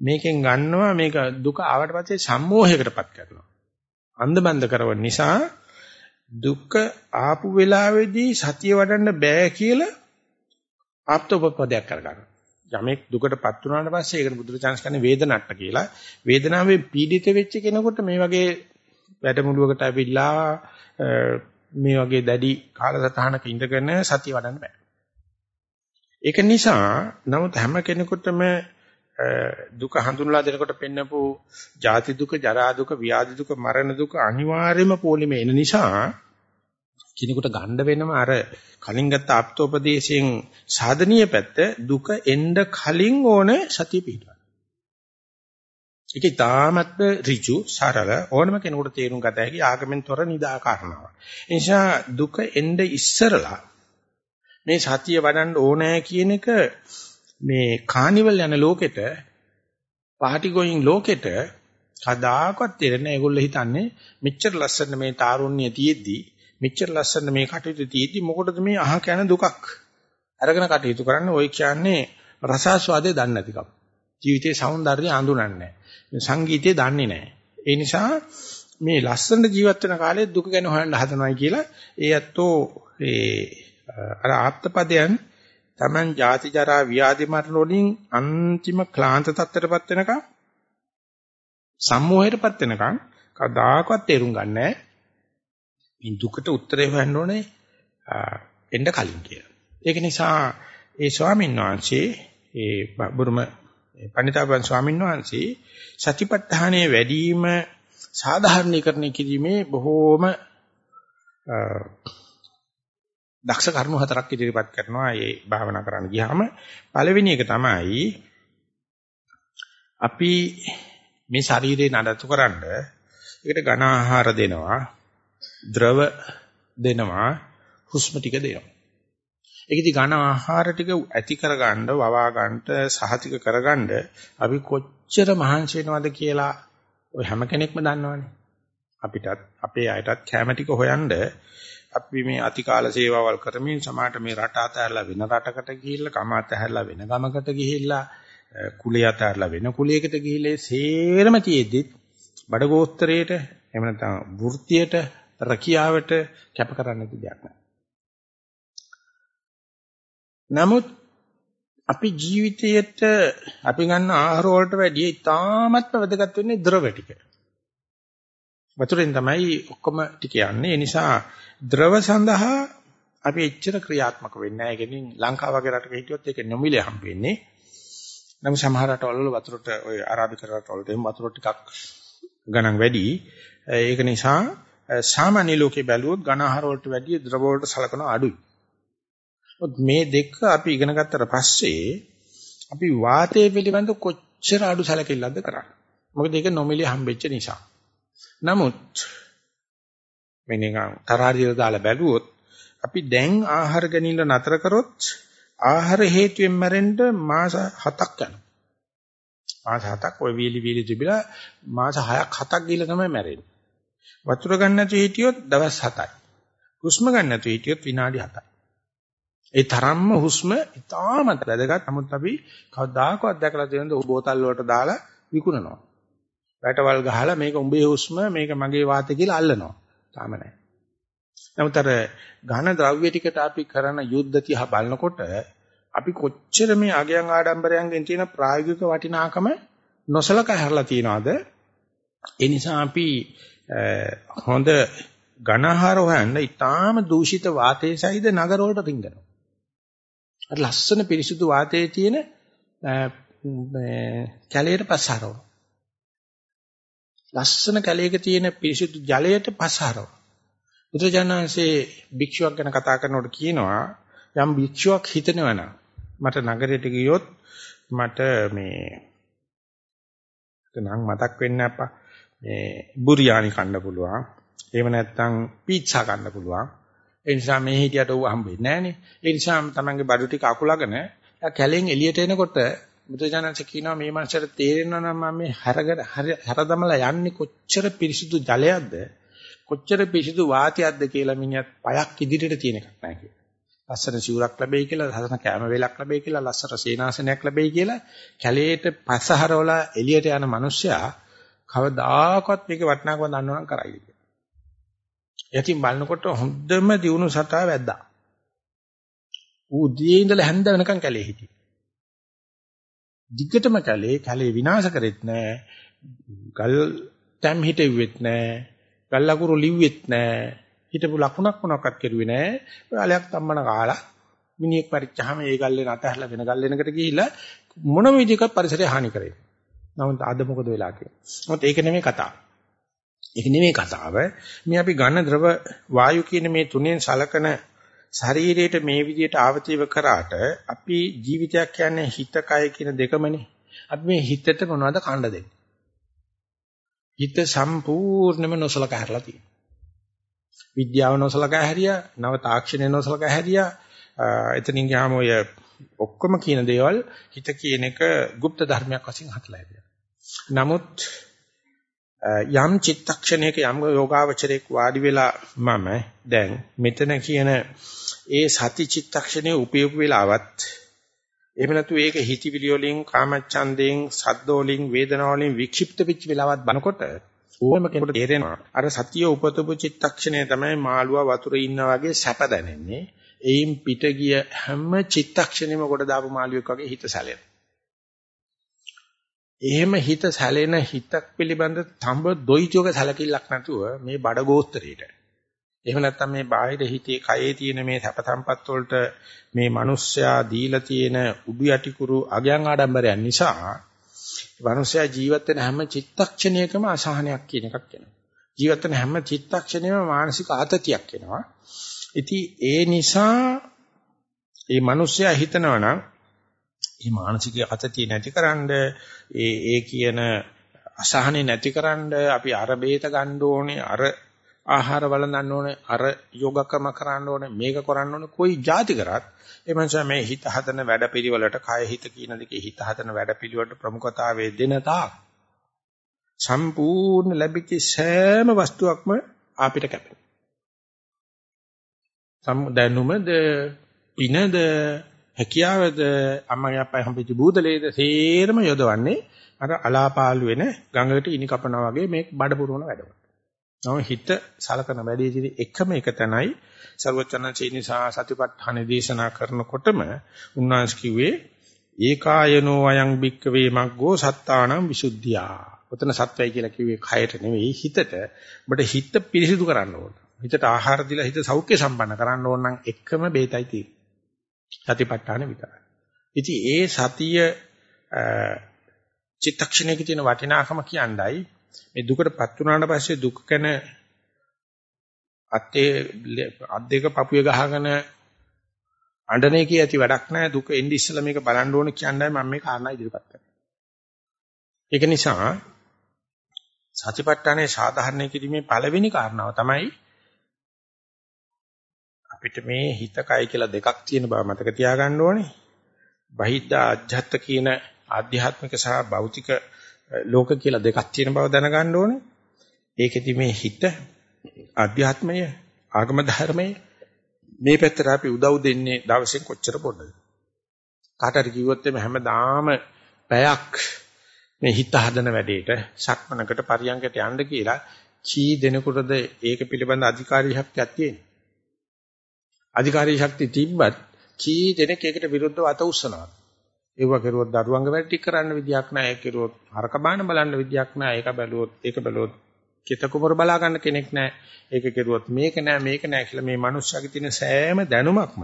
Speaker 1: මේකෙන් ගන්නවා මේක දුක ආවට පස්සේ සම්මෝහයකටපත් කරනවා. අන්ධබන්ද කරව නිසා දුක ආපු වෙලාවේදී සතිය වඩන්න බෑ කියලා ආප්තෝපපදයක් කරගන්නවා. යමෙක් දුකටපත් වුණාට පස්සේ ඒකට බුදුරජාණන් කියන්නේ වේදනට්ට කියලා. වේදනාවේ පීඩිත වෙච්ච කෙනෙකුට මේ වගේ වැඩමුළුවකට ඇවිල්ලා මේ වගේ දැඩි කාලසටහනක ඉඳගෙන සතිය වඩන්න බෑ. ඒක නිසා නමුත් හැම කෙනෙකුටම දුක හඳුන්ලා දෙනකොට පෙන්නපු ජාති දුක, ජරා දුක, ව්‍යාධි දුක, මරණ දුක අනිවාර්යයෙන්ම පොලිමේ එන නිසා කිනෙකුට ගන්න වෙනම අර කලින් ගත්ත ආප්තෝපදේශයෙන් සාධනීය පැත්ත දුක එන්න කලින් ඕන සතිය පිටවන්න. ඒක තාමත්ම ඍජු සරල ඕනම කෙනෙකුට තේරුම් ගත හැකි ආගමෙන් තොර නිදා කාරණාවක්. ඒ නිසා දුක එන්න ඉස්සරලා මේ සතිය වඩන්න ඕනෑ කියන එක මේ කානිවල් යන ලෝකෙට පාටි ගෝයින් ලෝකෙට කදාකවත් තේරෙන්නේ ඒගොල්ලෝ හිතන්නේ මෙච්චර ලස්සන මේ තාරුණ්‍ය තියෙද්දි මෙච්චර ලස්සන මේ කටයුතු තියෙද්දි මොකටද මේ අහ කන දුකක් අරගෙන කටයුතු කරන්නේ? ඔය කියන්නේ රසාස්වාදේ දන්නේ නැතිකම. ජීවිතේ సౌందර්යය අඳුනන්නේ නැහැ සංගීතය දන්නේ නැහැ ඒ නිසා මේ ලස්සන ජීවත් වෙන කාලේ දුක ගැන හොයන්න හදනවායි කියලා ඒ ඇත්තෝ ඒ අර ආත්පදයන් Taman ජාති ජරා ව්‍යාධි මරණ වලින් අන්තිම ක්ලාන්ත තත්ත්වයටපත් වෙනකම් සම්මෝහයටපත් වෙනකම් කදාකවත් තේරුම් ගන්නෑ මේ දුකට උත්තරේ හොයන්න ඕනේ එන්න කලින් කියලා. ඒක නිසා ඒ ස්වාමීන් වහන්සේ ඒ බුරුම පණිතාපන් ස්වාමීන් වහන්සේ සතිපට්ඨානයේ වැඩිම සාධාරණීකරණය කිරීමේ බොහෝම දක්ෂ කරුණු හතරක් ඉදිරිපත් කරනවා මේ භාවනා කරන්න ගියාම පළවෙනි එක තමයි අපි මේ ශරීරේ නඩත්තු කරන්න ඒකට ඝන ආහාර දෙනවා ද්‍රව දෙනවා හුස්ම ටික දෙනවා. ඒකෙදි ඝන ආහාර ටික ඇති කරගන්න වවා ගන්නට සහතික කරගන්න අපි කොච්චර මහන්සි වෙනවද කියලා ඔය හැම කෙනෙක්ම දන්නවනේ. අපිටත් අපේ අයටත් කැම ටික හොයන්න අපි මේ අතිකාල සේවාවල් කරමින් සමාහට මේ රට අතහැරලා වෙන රටකට ගිහිල්ලා කම අතහැරලා වෙන ගමකට ගිහිල්ලා කුලයේ අතහැරලා වෙන කුලයකට ගිහිල්ලා සේරම තියෙද්දි බඩගෝස්තරයේට එහෙම නැත්නම් වෘත්තියට රැකියාවට කැප කරන්න දෙයක් නැහැ. නමුත් අපි ජීවිතයේට අපි ගන්න ආහාර වලට වැඩිය ඉතාමත්ම වැදගත් වෙන්නේ ද්‍රව ටික. වතුරෙන් තමයි ඔක්කොම ටික යන්නේ. ඒ නිසා ද්‍රව සඳහා අපි එච්චර ක්‍රියාත්මක වෙන්නේ නැහැ. ඒකෙන් ලංකාව වගේ රටක හිටියොත් ඒක නොමිලේ හම්බ වෙන්නේ. නම් සමහර රටවල වතුරට ඔය අරාබික රටවලට එම් වතුර ටිකක් ගණන් වැඩි. ඒක නිසා සාමාන්‍ය ලෝකේ බැලුවොත් ඝන ආහාර වලට වැඩිය ද්‍රව වලට සලකන අඩුයි. මේ දෙක අපි ඉගෙන ගත්තට පස්සේ අපි වාතය පිළිබඳ කොච්චර අඩු සැලකිල්ලක්ද කරන්නේ. මොකද ඒක නොමිලේ හම්බෙච්ච නිසා. නමුත් මේ නිකන් තරහරියට දාලා බැලුවොත් අපි දැන් ආහාර ගැනීම නතර කරොත් ආහාර හේතුවෙන් මැරෙන්න මාස 7ක් යනවා. මාස 7ක් ওই වීලි වීලි තිබිලා මාස 6ක් 7ක් ගිහලා තමයි මැරෙන්නේ. වතුර ගන්න නැතුව හිටියොත් දවස් 7යි. හුස්ම ගන්න නැතුව හිටියොත් විනාඩි 7යි. ඒ තරම්ම හුස්ම ඉතාමත් වැදගත්. නමුත් අපි කවදාකවත් දැකලා තියෙනද බෝතල් වලට දාලා විකුණනවා. වැටවල් ගහලා මේක උඹේ හුස්ම මේක මගේ වාතය කියලා අල්ලනවා. තාම නැහැ. නමුත් අර ඝන ද්‍රව්‍ය ටිකට අපි කරන යුද්ධ තියා බලනකොට අපි කොච්චර මේ අගයන් ආඩම්බරයන්ගෙන් තියෙන ප්‍රායෝගික වටිනාකම නොසලකා හැරලා තියනවාද? ඒ නිසා අපි හොඳ ඝනහාර හොයන්න ඊටාම දූෂිත වාතයේ සහිත නගර වලට රිංගනවා. අර ලස්සන පිරිසුදු වාතයේ තියෙන කැලේට පස්සහරව. ලස්සන කැලේක තියෙන පිරිසුදු ජලයට පස්සහරව. බුදුජානන්සේ භික්ෂුවක් ගැන කතා කරනකොට කියනවා යම් භික්ෂුවක් හිතනවනම් මට නගරයට ගියොත් මට මේ නම් මතක් වෙන්නේ අප්පා මේ බුරියානි කන්න පුළුවන්. එහෙම නැත්නම් පීට්සා කන්න පුළුවන්. ඒ නිසා මේ හිටියට ඌ හම්බෙන්නේ නැහනේ. ඒ නිසා තමන්ගේ බඩු ටික අකුලගෙන කැලෙන් එළියට එනකොට බුදුජානක කියනවා මේ මනසට තේරෙනවා නම් මම මේ හැරගෙන හැරදමලා යන්නේ කොච්චර පිරිසිදු ජලයක්ද කොච්චර පිරිසිදු වාතයක්ද කියලා මිනිහත් පයක් ඉදිරියට තියෙන එකක් නැහැ කියලා. ලස්සන සිවුරක් ලැබෙයි කියලා, ලස්සන කැම වේලක් ලැබෙයි කියලා, ලස්සන සේනාසනයක් ලැබෙයි කියලා කැලේට පස්සහරවලා එළියට යන මිනිස්සයා කවදාකවත් මේකේ වටිනාකම දන්නවනම් කරයිද කියලා. යතින් බලනකොට හොඳම දියුණු සතා වැද්දා. ඌ දියේ ඉඳලා හැන්ද වෙනකන් කැලේ හිටියේ. දිග්ගටම කැලේ කැලේ විනාශ කරෙත් නැහැ. ගල් තැම් හිටෙව්වෙත් නැහැ. ගල් අකුරු ලිව්වෙත් නැහැ. හිටපු ලකුණක් මොනක්වත් කෙරුවේ නැහැ. ඔයාලයක් තම්මන කාලා මිනිහෙක් පරිච්චාම ඒ ගල්ලේ නැතහලා වෙන ගල්ලෙනකට ගිහිල්ලා මොන විදිහකට පරිසරය හානි කරේ. නමුත් අද මොකද වෙලා කියන්නේ? මොකද ඒක නෙමෙයි කතාව. ඒක නෙමෙයි කතාව. මේ අපි ගන්න ද්‍රව වායු කියන මේ තුනෙන් සලකන ශරීරයට මේ විදිහට ආවතිව කරාට අපි ජීවිතයක් කියන්නේ හිත කය කියන දෙකමනේ. අපි මේ හිතට මොනවද කණ්ඩ දෙන්නේ? හිත සම්පූර්ණයෙන්ම නොසලකා හැරලා තියෙනවා. විද්‍යාව නොසලකා හැරියා, නව තාක්ෂණය නොසලකා හැරියා. එතනින් ගියාම ඔය ඔක්කොම කියන දේවල් හිත කියන එක গুপ্ত ධර්මයක් වශයෙන් හටලා ඉතියි. නමුත් යම් චිත්තක්ෂණයක යම් යෝගාවචරයක් වාඩි වෙලා මම දැන් මෙතන කියන ඒ සති චිත්තක්ෂණයේ උපයෝග වෙලාවත් එහෙම නැතු ඒක හිතවිලි වලින් කාමච්ඡන්දයෙන් සද්ද වලින් වේදනාව වලින් වික්ෂිප්ත වෙච්ච වෙලාවත් බනකොට ඕනම කෙනෙකුට තේරෙනවා අර සතිය උපතපු චිත්තක්ෂණය තමයි මාළුවා වතුරේ ඉන්නා වගේ සැප දැනෙන්නේ එයින් පිට ගිය හැම චිත්තක්ෂණෙම කොට දාපු මාළුවෙක් වගේ හිත සැලෙනවා එහෙම හිත සැලෙන හිතක් පිළිබඳ තඹ දොයිචෝක සැලකිල්ලක් නැතුව මේ බඩ ගෝස්තරේට. එහෙම නැත්නම් මේ බාහිර හිතේ කයේ තියෙන මේ සැප සම්පත් වලට මේ මිනිස්සයා දීලා තියෙන උඩු යටිකුරු අගයන් ආඩම්බරයන් නිසා මිනිස්සයා ජීවත් වෙන හැම චිත්තක්ෂණයකම අසහනයක් කියන එකක් එනවා. ජීවත් වෙන හැම චිත්තක්ෂණයම මානසික ආතතියක් එනවා. ඉතින් ඒ නිසා මේ මිනිස්සයා හිතනවා නම් මේ මානසික අතතිය නැතිකරන්න ඒ ඒ කියන අසහනේ නැතිකරන්න අපි අර බේත ගන්න ඕනේ අර ආහාර වළඳන්න ඕනේ අර යෝගක්‍රම කරන්න ඕනේ මේක කරන්න ඕනේ. કોઈ જાති කරත් ඒ මනුස්සයා මේ හිත හදන වැඩපිළිවෙලට කය හිත කියන දෙකේ හිත හදන වැඩපිළිවෙලට ප්‍රමුඛතාවය දෙන තාක් සම්පූර්ණ ලැබිච්ච සෑම වස්තුවක්ම අපිට කැපෙනවා. සම් දැනුමද පිනද හැකියාවද අම්මගේ අප්පයි හම්බෙච්ච බූදලේද සේරම යොදවන්නේ අර අලාපාලු වෙන ගඟකට ඉනි කපනවා වගේ මේ බඩ පුරවන වැඩවල. නම හිත සලකන වැඩේදී එකම එක තැනයි ਸਰවචනචේ නිසා සතිපට්ඨාන දේශනා කරනකොටම උන්වහන්සේ කිව්වේ ඒකායනෝ අයං භික්කවේ මග්ගෝ සත්තාණං විසුද්ධියා. ඔතන සත්‍යයි කියලා කිව්වේ කයට නෙවෙයි හිතට. ඔබට හිත පිරිසිදු කරන්න ඕන. හිතට ආහාර දීලා හිත සෞඛ්‍ය සම්පන්න කරන්න ඕන නම් එකම බේතයි තියෙන්නේ. සතිපට්ඨාන විතරයි. ඉතින් ඒ සතිය චිත්තක්ෂණයක තියෙන වටිනාකම කියණ්ඩයි මේ දුකටපත් වුණාට පස්සේ දුක ගැන අත්තේ අත් දෙක පපුවේ ගහගෙන අඬනේ කිය ඇති වැඩක් නැහැ දුක එන්නේ ඉස්සලා මේක බලන්න ඕන කියන්නයි මම මේ කාරණා ඉදිරිපත් කරන්නේ. ඒක නිසා සතිපට්ඨානේ සාධාරණ කිරීමේ පළවෙනි කාරණාව තමයි අපිට මේ හිත කය කියලා දෙකක් තියෙන බව මතක තියාගන්න ඕනේ. බහිද්ධ අධ්‍යාත්ම කියන ආධ්‍යාත්මික සහ භෞතික ලෝක කියලා දෙකක් තියෙන බව දැනගන්න ඕනේ. ඒකෙදි මේ හිත අධ්‍යාත්මය ආගම ධර්මය මේ පැත්තට අපි උදව් දෙන්නේ දවසෙන් කොච්චර පොඩද? කාට හරි කිව්වොත් එimhe හැමදාම පැයක් මේ හිත හදන වැඩේට සක්මනකට පරියන්කට යන්න කියලා කී දෙනෙකුටද ඒක පිළිබඳ අධිකාරී ශක්තියක් තියෙන්නේ? අධිකාරී ශක්තිය තිබ්බත් කී දෙනෙක් ඒකට විරුද්ධව අත උස්සනවා. ඒව කරුවොත් දරුවංග වැඩ ටික කරන්න විදියක් නැහැ. ඒක කරුවොත් හරක බාන බලන්න විදියක් නැහැ. ඒක බැලුවොත් ඒක බැලුවොත් කිත කුමර බලා ගන්න කෙනෙක් නැහැ. ඒක කරුවොත් මේක නැහැ මේක නැහැ කියලා මේ මනුස්සයාගේ තියෙන සෑම දැනුමක්ම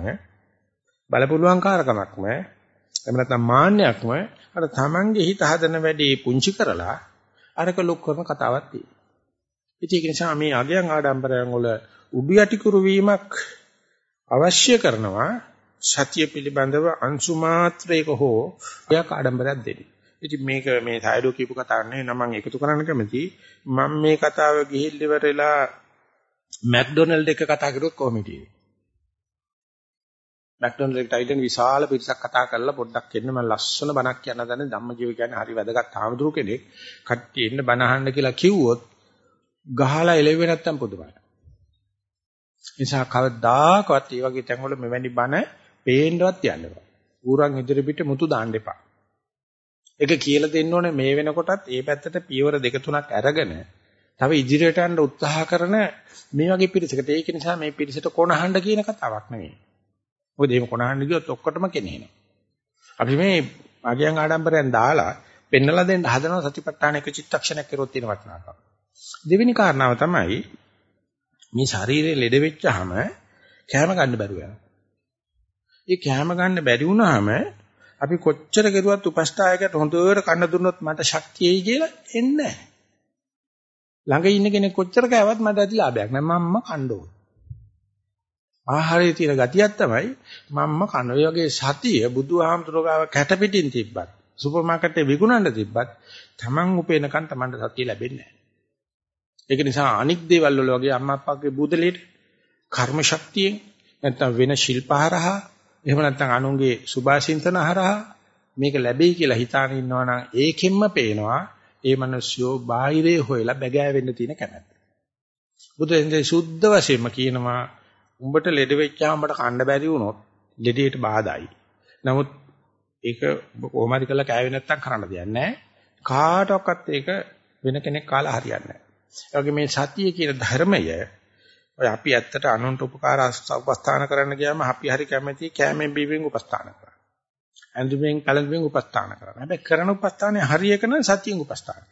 Speaker 1: බලපුලුවන්කාරකමක්ම එහෙම නැත්නම් මාන්නයක්ම අර තමන්ගේ හිත හදන වැඩේ පුංචි කරලා අරක ලොක් කරන කතාවක් තියෙනවා. ඉතින් ඒක නිසා මේ අගයන් ආඩම්බරයන් වල උඩු යටි කුරු වීමක් අවශ්‍ය කරනවා සතිය පිළිබඳව අංශු මාත්‍රයක හෝ ඔයක් ආඩම්බරයක් දෙන්න. ඉතින් මේක මේ සායඩෝ කියපු කතාවක් නෙවෙයි නම් මම එකතු කරන්න කැමති. මම මේ කතාව ගිහිල්ලා ඉවරලා මැක්ඩොනල්ඩ් එක කතා කරුවොත් කොහොමද කියන්නේ? මැක්ඩොනල්ඩ් එකට අයිදෙන විශාල පිරිසක් කතා කරලා පොඩ්ඩක් එන්න මම ලස්සන බණක් කියන්න දන්නේ ධම්මජීව කියන්නේ හරි වැදගත් ආමතුරු කෙනෙක්. කට්ටිය එන්න බණ අහන්න කියලා කිව්වොත් ගහලා එළෙවෙ නැත්තම් පුදුමයි. නිසා කවදාකවත් මේ වගේ තැන්වල මෙවැනි බණ පේන්නවත් යන්න බෑ. ඌරන් ඉදිරි පිට මුතු දාන්න එපා. ඒක කියලා දෙන්න ඕනේ මේ වෙනකොටත් ඒ පැත්තට පියවර දෙක තුනක් අරගෙන තව ඉදිරියට යන්න උත්සාහ කරන මේ වගේ පිරිසකට ඒක නිසා මේ පිරිසට කොනහඬ කියන කතාවක් නෙවෙයි. මොකද එහෙම කොනහඬ ගියොත් ඔක්කොටම කෙනෙහිනවා. අපි මේ මගියන් ආඩම්බරයෙන් දාලා පෙන්නලා දෙන්න හදනවා සතිපට්ඨාන එක චිත්තක්ෂණයක් කරොත් තියෙන වටිනාකම. දෙවෙනි කාරණාව තමයි මේ ශරීරයේ ලෙඩ වෙච්චාම කැම ගන්න බැරුව යනවා. ඒ කැම ගන්න බැරි වුණාම අපි කොච්චර කෙරුවත් උපස්ථායකට හොඳට කන්න දුන්නොත් මට ශක්තියයි කියලා එන්නේ නැහැ. ළඟ ඉන්න කෙනෙක් කොච්චර කෑවත් මට ඇති ලාභයක් නෑ මම්ම කන්න ඕන. ආහාරයේ තියෙන ගතියක් තමයි මම්ම කන. ඔය වගේ සතිය බුදුහාමුදුරුවෝ කැට පිටින් තිබ්බත් සුපර් මාකට් එකේ විකුණන්න තිබ්බත් Taman උපේනකන් Tamanට සතිය ලැබෙන්නේ නැහැ. ඒක නිසා අනික් දේවල් වල වගේ අම්මා අප්පාගේ බුදලෙට කර්ම ශක්තියෙන් නැත්නම් වෙන ශිල්පහරහා එහෙම නැත්නම් අනුන්ගේ සුභාසින්තන හරහා මේක ලැබෙයි කියලා හිතාන ඉන්නවා නම් ඒකෙන්ම පේනවා ඒ මිනිස්සුયો බාහිරේ හොයලා බැගෑ තියෙන කැමැත්ත. බුදුරජාණන් සුද්ධ වශයෙන්ම කියනවා උඹට ලෙඩ වෙච්චාම උඹට කන්න බැරි වුණොත් ලෙඩේට බාධායි. නමුත් ඒක කොහොම හරි කරලා කෑවේ නැත්තම් කරන්න දෙයක් නැහැ. කාටවත් ඒක වෙන කෙනෙක් කාලා හරියන්නේ නැහැ. ඒ වගේ මේ සතිය කියන ධර්මය ඔය අපි ඇත්තට අනුන්ට උපකාර උපස්ථාන කරන්න ගියාම අපි හරි කැමැති කෑමෙන් බීමෙන් උපස්ථාන කරන්න. ඇඳුමින් පැළඳුමින් උපස්ථාන කරන්න. හැබැයි කරන උපස්ථානේ හරියක නම් සතියෙන් උපස්ථාන.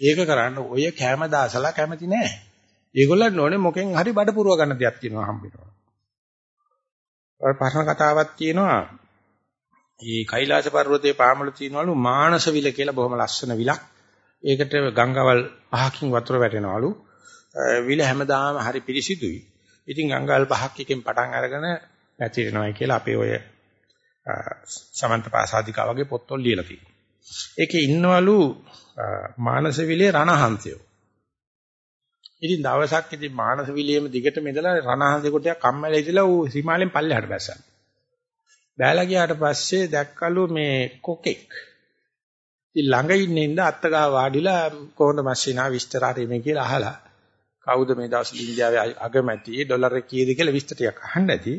Speaker 1: ඒක කරන්න ඔය කෑම දාසලා කැමති නෑ. ඒගොල්ලන් ඕනේ මොකෙන් හරි බඩ පුරව ගන්න දෙයක් තියෙනවා හම්බෙනවා. ඔය පරණ කතාවක් තියෙනවා. මේ කෛලාස පර්වතයේ පාමුල තියෙනවලු මානස විල කියලා බොහොම ලස්සන විලක්. ඒකට ගංගාවල් පහකින් වතුර වැටෙනවලු. විල හැමදාම හරි පිරිසිදුයි. ඉතින් ගංගාවල් පහක් එකෙන් පටන් අරගෙන පැතිරෙනවායි කියලා අපේ ඔය සමන්ත පාසාදිකා වගේ පොත්වල ලියලා තියෙනවා. ඒකේ ඉන්නවලු මානස විලේ රණහංසයෝ. ඉතින් දවසක් ඉතින් මානස විලේම දිගට මෙදලා රණහංසෙ කොටයක් කම්මැලි ඉඳලා ඌ හිමාලයෙන් පල්ලෙහාට බැස්සා. බෑලා ගියාට පස්සේ දැක්කලු මේ කොකෙක්. ඉතින් ළඟ ඉන්න ඉඳ අත්තගා වාඩිලා කොහොමද මැෂිනා විස්තර හරි මේ කියලා අහලා කවුද මේ දවස්වල ඉන්දියාවේ අගමැති ඩොලර් එක කීයද කියලා විස්තර ටිකක් අහන්න ඇති.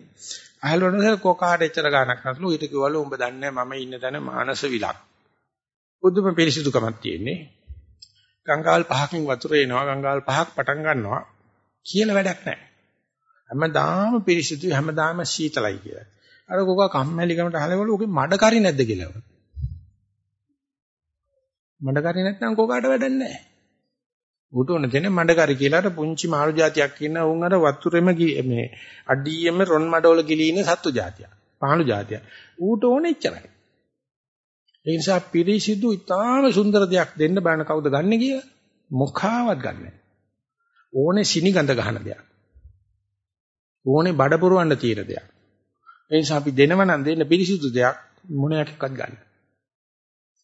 Speaker 1: අහලවනස කොකාට එච්චර ගාණක් නැතුළු ඊට කිව්වලු උඹ දන්නේ මම ඉන්න තැන මානස විලක්. බුදුම පිරිසිදුකමක් තියෙන්නේ. ගංගාවල් පහකින් වතුර එනවා ගංගාවල් පහක් පටන් ගන්නවා කියලා වැඩක් නැහැ. හැමදාම පිරිසිදුයි හැමදාම සීතලයි කියලා. අර කොකා කම්මැලිකමට අහලවලු ඔගේ මඩකරි නැද්ද කියලා. මඩකරි නැත්නම් කොකාට වැඩක් නැහැ. ඌට ඕන දෙන්නේ මඩකරි කියලා අර පුංචි මාළු జాතියක් ඉන්න උන් අර වතුරෙම මේ අඩියෙම රොන් මඩවල ගිලින සත්තු జాතියක්. පහළු జాතියක්. ඌට ඕනේ එච්චරයි. ඒ නිසා පිරිසිදු ඉතාම සුන්දර දෙයක් දෙන්න බෑන කවුද ගන්න කියලා? මොකාවත් ගන්න ඕනේ සිනිගඳ ගන්න දෙයක්. ඕනේ බඩ පුරවන්න තියෙන දෙයක්. ඒ නිසා අපි දෙනව නම් දෙන්න පිරිසිදු දෙයක් මොනයක්වත් ගන්න.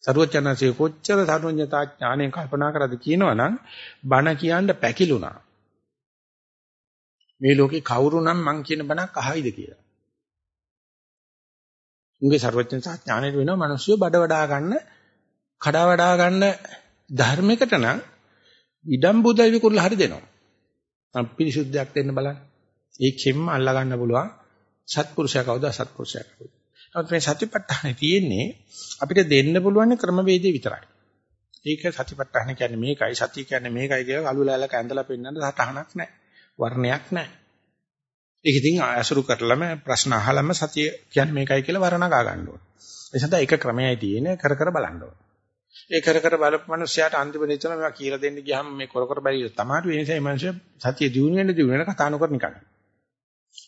Speaker 1: සරුවචනන්සේ කොච්චර සරුවඥතා ඥාණයෙන් කල්පනා කරද කියනවනම් බණ කියන්න පැකිලුණා. මේ ලෝකේ කවුරු නම් මං කියන බණක් අහයිද කියලා. උන්ගේ සරුවචනතා ඥාණයට වෙනවා මිනිස්සු බඩ වඩා ගන්න, කඩා වඩා ගන්න ධර්මයකට නම් ඉඩම් බුදල් විකුණලා හරි දෙනවා. මම පිරිසුද්ධයක් දෙන්න බලන්න. ඒකෙන්ම අල්ලා ගන්න පුළුවන් සත්පුරුෂයා කවුද අසත්පුරුෂයා කවුද. නමුත් මේ සතිපට්ඨානේ තියෙන්නේ අපිට දෙන්න පුළුවන් ක්‍රමවේදය විතරයි. ඒක සතිපට්ඨාන කියන්නේ මේකයි සතිය කියන්නේ මේකයි කියලා කළු ලෑල්ලක ඇඳලා පෙන්නන්න සටහනක් නැහැ. වර්ණයක් නැහැ. ඒක ඉතින් අසුරු කරලම ප්‍රශ්න අහලම සතිය කියන්නේ මේකයි කියලා වර්ණගා ගන්න ඕනේ. ඒ සඳහා එක ක්‍රමයයි තියෙන්නේ කර කර බලන්න ඕනේ. ඒ කර කර බලපු මිනිස්සයාට අන්තිම දෙතන මේවා කියලා දෙන්න ගියාම මේ කර කර බැරි තමයි ඒ නිසා මේ මිනිස්සු සතිය දිනු වෙන දිනු වෙන කතා නොකර නිකන්.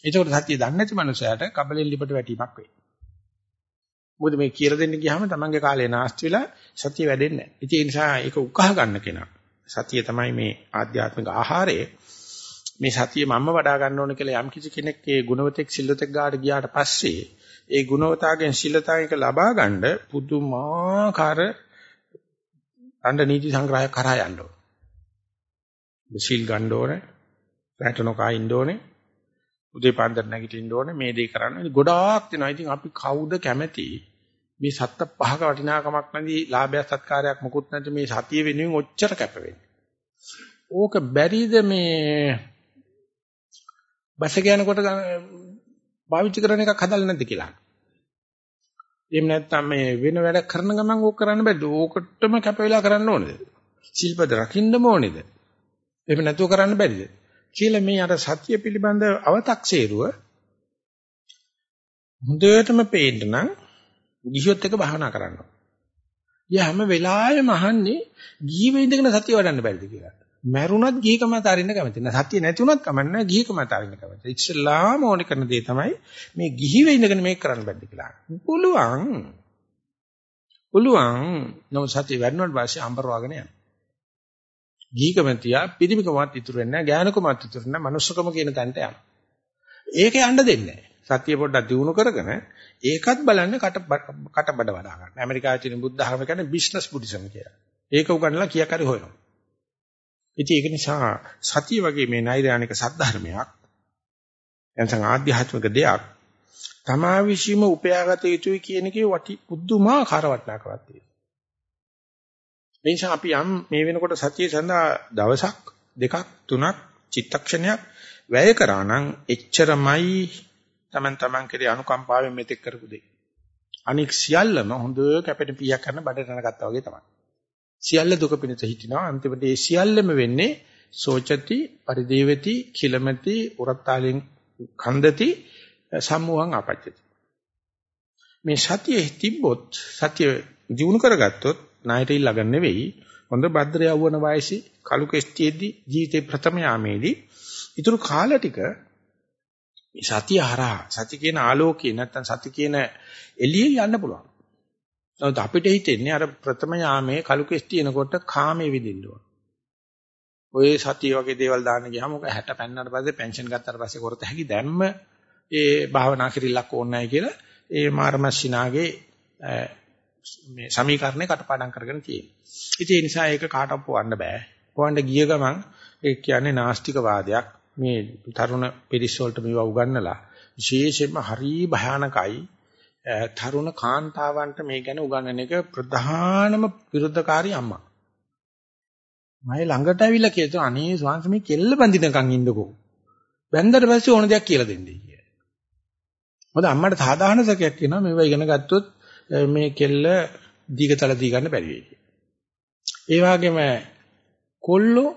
Speaker 1: ඒකට සතිය දන්නේ නැති මිනිස්සයාට කබලෙන් ලිපට වැටීමක් වෙයි. මොකද මේ කියලා දෙන්න ගියාම තමන්ගේ කාලේ නාස්ති වෙලා සතිය වැඩෙන්නේ නැහැ. ඒ නිසා ඒක උකහා ගන්න කෙනා. සතිය තමයි මේ ආධ්‍යාත්මික ආහාරය. මේ සතිය මම්ම වඩා ගන්න ඕන කියලා යම් කිසි කෙනෙක් ඒ ගුණවතෙක් සිල්වතෙක් ගාට ගියාට පස්සේ ඒ ගුණවතාගෙන් සිල්ලතාවයක ලබා ගන්න පුදුමාකාර අණ්ඩ නීති සංග්‍රහය කරා යන්න ඕන. සිල් ගන්න ඕනේ. රැට නොකා ඉන්න ඕනේ. උදේ පාන්දර නැගිටින්න ඕනේ මේ දේ කරන්න. ගොඩාක් දෙනවා. ඉතින් අපි කවුද කැමති මේ සත්ත පහක වටිනාකමක් නැති ලාභය සත්කාරයක් මොකුත් නැති මේ සතිය වෙනුවෙන් ඔච්චර කැප ඕක බැරිද මේ බස් එක යනකොට පාවිච්චි කරන එකක් හදලා නැද්ද කියලා. එහෙම නැත්නම් මේ වෙන වැඩ කරන ගමන් ඕක කරන්න බෑද? ඕකටම කැප වෙලා කරන්න ඕනේද? ශිල්පද රකින්න ඕනේද? එහෙම නැතුව කරන්න බැරිද? කියලා මේ අර සත්‍ය පිළිබඳ අව탁සේරුව හොඳටම පේන්න නම් ගිහියොත් එක භාවනා කරනවා. ඊය හැම වෙලාවෙම අහන්නේ ගිහිව ඉඳගෙන සතිය වඩන්න බැරිද කියලා. මැරුණත් ගිහිකම අතාරින්න කැමති නැහැ. සතිය නැති වුණත් කමන්නේ ගිහිකම අතාරින්න කැමති. ඉස්සල්ලාම ඕනේ කරන දේ තමයි මේ ගිහිව ඉඳගෙන මේක කරන්න බැරිද කියලා. පුළුවන්. පුළුවන්. නෝ සතිය වැඩනොත් වාසිය අම්බර වගන යනවා. ගිහිකම තියා පිරිමිකමත් ඉතුරු වෙන්නේ නැහැ. ඥානකමත් ඉතුරු වෙන්නේ නැහැ. මනුස්සකම කියන තැනට යනවා. ඒක යන්න දෙන්නේ නැහැ. සතිය පොඩ්ඩක් දිනු කරගෙන ඒකත් බලන්න කට කටබඩ වඩා ගන්න. ඇමරිකාවේ තියෙන බුද්ධ ධර්ම කියන්නේ බිස්නස් බුද්දිසම් කියලා. ඒක උගන්වලා කීයක් හරි හොයනවා. ඉතින් ඒක නිසා සතිය වගේ මේ නෛර්යානික සද්ධර්මයක් එතන ආධ්‍යාත්මික දෙයක් තමා විශ්ීම උපයාගත යුතුයි කියන එකේ වටි පුදුමාකාර වටිනාකමක් තියෙනවා. මේ නිසා අපි යම් මේ වෙනකොට සතිය සඳහා දවසක් දෙකක් තුනක් චිත්තක්ෂණයක් වැය කරා නම් එච්චරමයි Taman taman කෙරේ අනුකම්පාවෙන් මෙතෙක් කරපු දෙය. අනික් සියල්ලම හොඳ කැපෙන පීයක් කරන බඩට යනගත්තා වගේ තමයි. සියල්ල දුක පිණිස හිටිනවා අන්තිමට ඒ සියල්ලම වෙන්නේ සෝචති පරිදේවති කිලමති උරත්තාලෙන් කන්දති සම්මෝහං ආපච්චති. මේ සතිය තිබ්බොත් සතිය ජීවුන කරගත්තොත් ණයට ඊළඟ නෙවෙයි හොඳ භද්‍ර යවවන වයසේ කලු කෙස්ටිෙද්දි ජීවිතේ ප්‍රථම යාමේදී ඊටු කාල ටික මේ සතිය හරහා සති කියන ආලෝකේ නැත්තම් සති කියන එළියේ යන්න පුළුවන්. නමුත් අපිට හිතෙන්නේ අර ප්‍රථම යාමේ කලු කෙස්ටිනකොට කාමේ විදින්න ඕන. ඔය සතිය වගේ දේවල් දාන්න ගියාම ඔක 60 පෙන්නට පස්සේ පෙන්ෂන් ගත්තාට පස්සේ කරත හැකි දැම්ම ඒ භාවනා කිරිල්ලක් ඕනේ නැහැ කියලා ඒ මාර්මස්සිනාගේ මේ සමීකරණේ කටපාඩම් කරගෙන තියෙනවා. ඉතින් ඒ නිසා ඒක කාටවත් පොවන්න බෑ. පොවන්න ගිය ගමන් ඒ කියන්නේ නාස්තික වාදයක්. මේ තරුණ පිරිස් වලට මේවා උගන්වලා විශේෂයෙන්ම හරි භයානකයි තරුණ කාන්තාවන්ට මේ ගැන උගන්වන එක ප්‍රධානම විරුද්ධකාරී අම්මා. මම ළඟට ඇවිල්ලා කියतो අනේ ස්වාමීන් මේ කෙල්ල බඳිනකන් ඉන්නකෝ. බැන්දට පස්සේ ඕන දෙයක් කියලා දෙන්නේ කියලා. මොකද අම්මට සාධාරණ සැකයක් කියනවා මේවා ඉගෙන ගත්තොත් මේ කෙල්ල දීගතල දී ගන්න බැරි වෙයි කියලා. ඒ වගේම කොල්ලෝ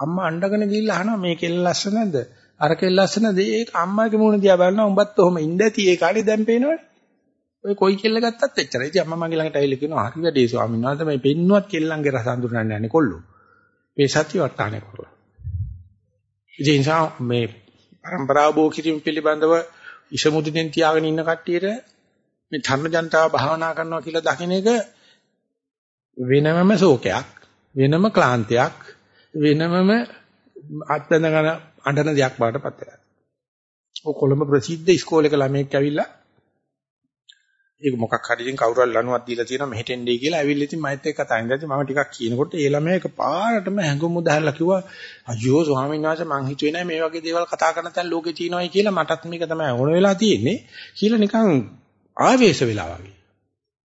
Speaker 1: අම්මා අඬගෙන ගිහිල්ලා අහනවා මේ කෙල්ල ලස්සන නැද්ද? අර කෙල්ල ලස්සන නැද්ද? ඒක අම්මාගේ මූණ දිහා බලනවා උඹත් ඔහම ඉඳ ඇති ඒ කාලේ දැන් පේනවනේ. ඔය කොයි කෙල්ල ගත්තත් එච්චරයි. ඉතින් අම්මා මගේ ළඟට ඇවිල්ලා කියනවා හරි වැඩේ ස්වාමීන් වහන්සේ මේ පෙන්නුවත් කෙල්ලන්ගේ රස අඳුරන්න යන්නේ කොල්ලෝ. මේ සත්‍ය වටානේ කරලා. ඉතින් නිසා මේ પરම්පරාව බෝ කිරීම පිළිබඳව ඉෂමුදිනෙන් තියාගෙන ඉන්න කට්ටියට මේ ධර්ම ජනතාව භාවනා කරනවා කියලා දකින්න එක වෙනමම ශෝකයක් වෙනම ක්ලාන්තයක් වෙනමම අත්දැකගෙන අඬන දෙයක් බාටපත් වෙනවා. ඔය කොළඹ ප්‍රසිද්ධ ඉස්කෝලේක ළමයෙක් ඇවිල්ලා ඒක මොකක් හරි ඉතින් කවුරු හරි ලණුවක් දීලා තියෙනවා මෙහෙට එන්නේ කියලා ඇවිල්ලා ඉතින් මයිත් එක්ක කතා කරලා මම ටිකක් කියනකොට ඒ ළමයා එක පාරටම හැඟුම් උදාහරලා කිව්වා අයියෝ ස්වාමීන් වහන්සේ මං හිතුවේ නෑ මේ වගේ දේවල් කතා කරන තැන් ලෝකේ තියෙනවායි කියලා මටත් මේක තමයි ඕන වෙලා තියෙන්නේ කියලා නිකන් ආවේශ වෙලා වගේ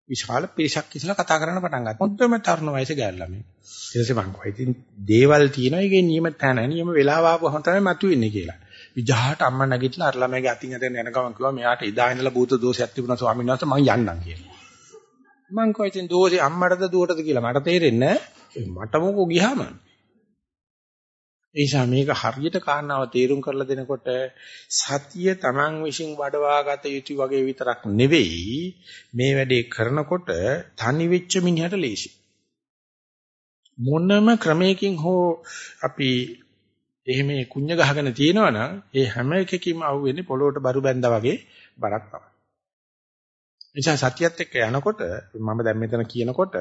Speaker 1: විශාල පිරිසක් ඉස්සලා කතා කරන්න පටන් ගත්තා. මුද්දම තරුණ වයසේ ගෑල් ළමයි. ඊට පස්සේ මං කිව්වා ඉතින් දේවල් තියෙනවා ඒකේ නියම තැන නියම වෙලාව ආවම තමයි මතුවෙන්නේ කියලා. විජහාට අම්මා නැගිටලා අර ළමයිගේ අතින් අතෙන් යන ගමන් කිව්වා මෙයාට එදා ඉඳලා භූත දෝෂයක් තිබුණා ස්වාමීන් වහන්සේ මං යන්නම් කියලා. මං කිව්වා ඉතින් දෝෂේ අම්මටද දුවටද කියලා මට තේරෙන්නේ නැහැ. මට මොකෝ ගියාම. ඒ නිසා මේක හරියට කාරණාව තේරුම් කරලා දෙනකොට සතිය Taman විශ්ින් වඩවාගත යුතු වගේ විතරක් නෙවෙයි මේ වැඩේ කරනකොට තනි වෙච්ච මිනිහට ලේසි මොනම ක්‍රමයකින් හෝ අපි එහෙම කුඤ්ඤ ගහගෙන තියෙනවනම් ඒ හැම එකකින්ම අහුවෙන්නේ පොළොවට බරු බැඳා වගේ බරක් තමයි. නිසා සතියත් එක්ක යනකොට මම දැන් මෙතන කියනකොට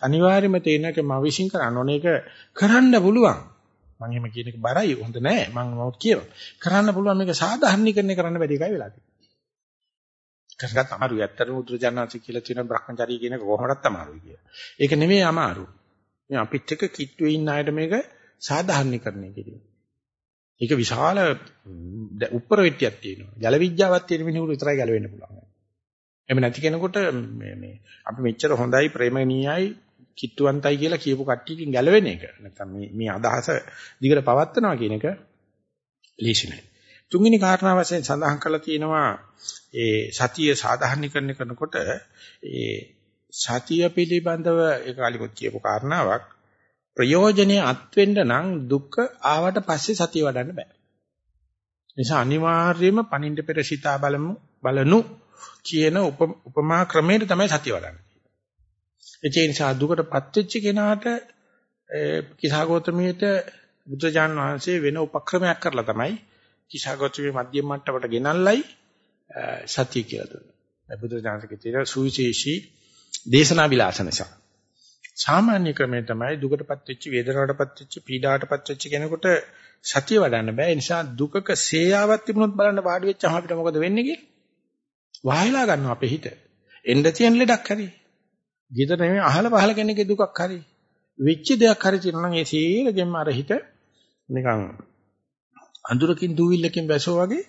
Speaker 1: අනිවාර්යයෙන්ම තේරෙනවා මම විශ්ින් කරන්න ඕනේ ඒක කරන්න පුළුවන්. මම එහෙම කියන එක බරයි හොඳ නෑ මම නෝට් කියනවා. කරන්න පුළුවන් මේක සාධාරණීකරණය කරන්න බැරි එකයි වෙලා තියෙන්නේ. කරගත් අමාරුයි. ඇත්තටම උද්‍රජානනාති කියලා තියෙන බ්‍රහ්මචාරී කියන එක කොහොමදත් අමාරුයි කියලා. ඒක නෙමෙයි අමාරු. මේ අපිත් එක්ක කිට්ටුවේ ඉන්න අයට මේක සාධාරණීකරණය කිරීම. ඒක විශාල උත්තර වෙට්ටියක් තියෙනවා. ජල විද්‍යාවක් තියෙන මිනිහුරු විතරයි ගැලවෙන්න පුළුවන්. එහෙම නැති කෙනෙකුට මේ මේ අපි මෙච්චර හොඳයි ප්‍රේමණීයයි කිට්ටුවන්තයි කියලා කියපු කට්ටියකින් ගැලවෙන එක. නැත්නම් මේ මේ අදහස දිගට පවත්නවා කියන එක ලේසි නෑ. තුන්වෙනි කාරණාව වශයෙන් සඳහන් කරලා තියෙනවා ඒ සතිය සාධාරණීකරණය කරනකොට ඒ සතිය පිළිබඳව ඒ කාලිකොත් කියපු කාරණාවක් ප්‍රයෝජනේ අත්වෙන්න නම් දුක ආවට පස්සේ සතිය වඩන්න බෑ. නිසා අනිවාර්යයෙන්ම පණින්න පෙර සිතා බලමු බලනු කියන උපමා ක්‍රමයට තමයි සතිය වඩන්නේ. ඒ නිසා දුකටපත් වෙච්ච කෙනාට කිසాగෞතමියට බුදුජාන් වහන්සේ වෙන උපක්‍රමයක් කරලා තමයි කිසాగෞතමිය මධ්‍යම මට්ටමට ගෙනල්ලයි සතිය කියලා දුන්නා. බුදුජානකගේ තියෙන සුවිශේෂී දේශනා විලාස නිසා. සාමාන්‍ය ක්‍රමය තමයි දුකටපත් වෙච්ච වේදනාවටපත් වෙච්ච පීඩාවටපත් වෙච්ච කෙනෙකුට සතිය වඩන්න බෑ. ඒ නිසා දුකක සේයාවක් තිබුණොත් බලන්න වාඩි වෙච්චාම අපිට මොකද වෙන්නේ කියලා? වහයලා ගන්නවා අපේ හිත. එන්න තියෙන ලෙඩක් හරි. ගිතර නෙමෙයි අහල පහල කෙනෙක්ගේ දුකක් හරි. වෙච්ච දෙයක් හරි තියෙනවා නම් ඒ සීලගෙම අර හිත නිකන් අඳුරකින් දූවිල්ලකින් වැසෝ වගේ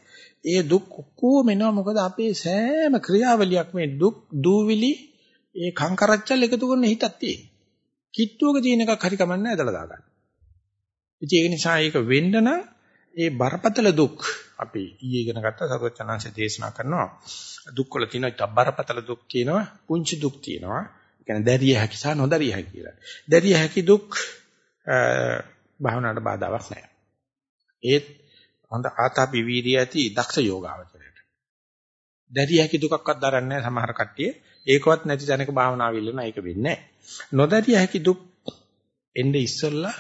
Speaker 1: ඒ දුක් ඔක්කොම එනවා මොකද අපේ සෑම ක්‍රියාවලියක් මේ දුක් දූවිලි ඒ කංකරච්චල් එකතු කරන හිතක් තියෙන. කිට්ටුවක තියෙන එකක් හරි කමන්නේ ඇදලා දාගන්න. ඉතින් ඒ නිසා ඒක වෙන්න නම් ඒ බරපතල දුක් අපි ඊයේ ඉගෙන ගත්ත සරුවචනාංශ දේශනා කරනවා දුක් වල තියෙන ඉත බරපතල දුක් කියනවා පුංචි දුක් තියෙනවා ඒ කියන්නේ දැරිය හැකි සහ නොදැරිය හැකි කියලා. දැරිය හැකි දුක් භාවනාවට බාධාවක් නැහැ. ඒත් හොඳ ආතාපි වීර්යය ඇති දක්ෂ යෝගාවචරයට. දැරිය හැකි දුකක්වත් දරන්නේ නැහැ සමහර කට්ටිය. ඒකවත් නැති තැනක භාවනාව ඉල්ලන ඒක වෙන්නේ නැහැ. නොදැරිය හැකි දුක් එන්නේ ඉස්සෙල්ලා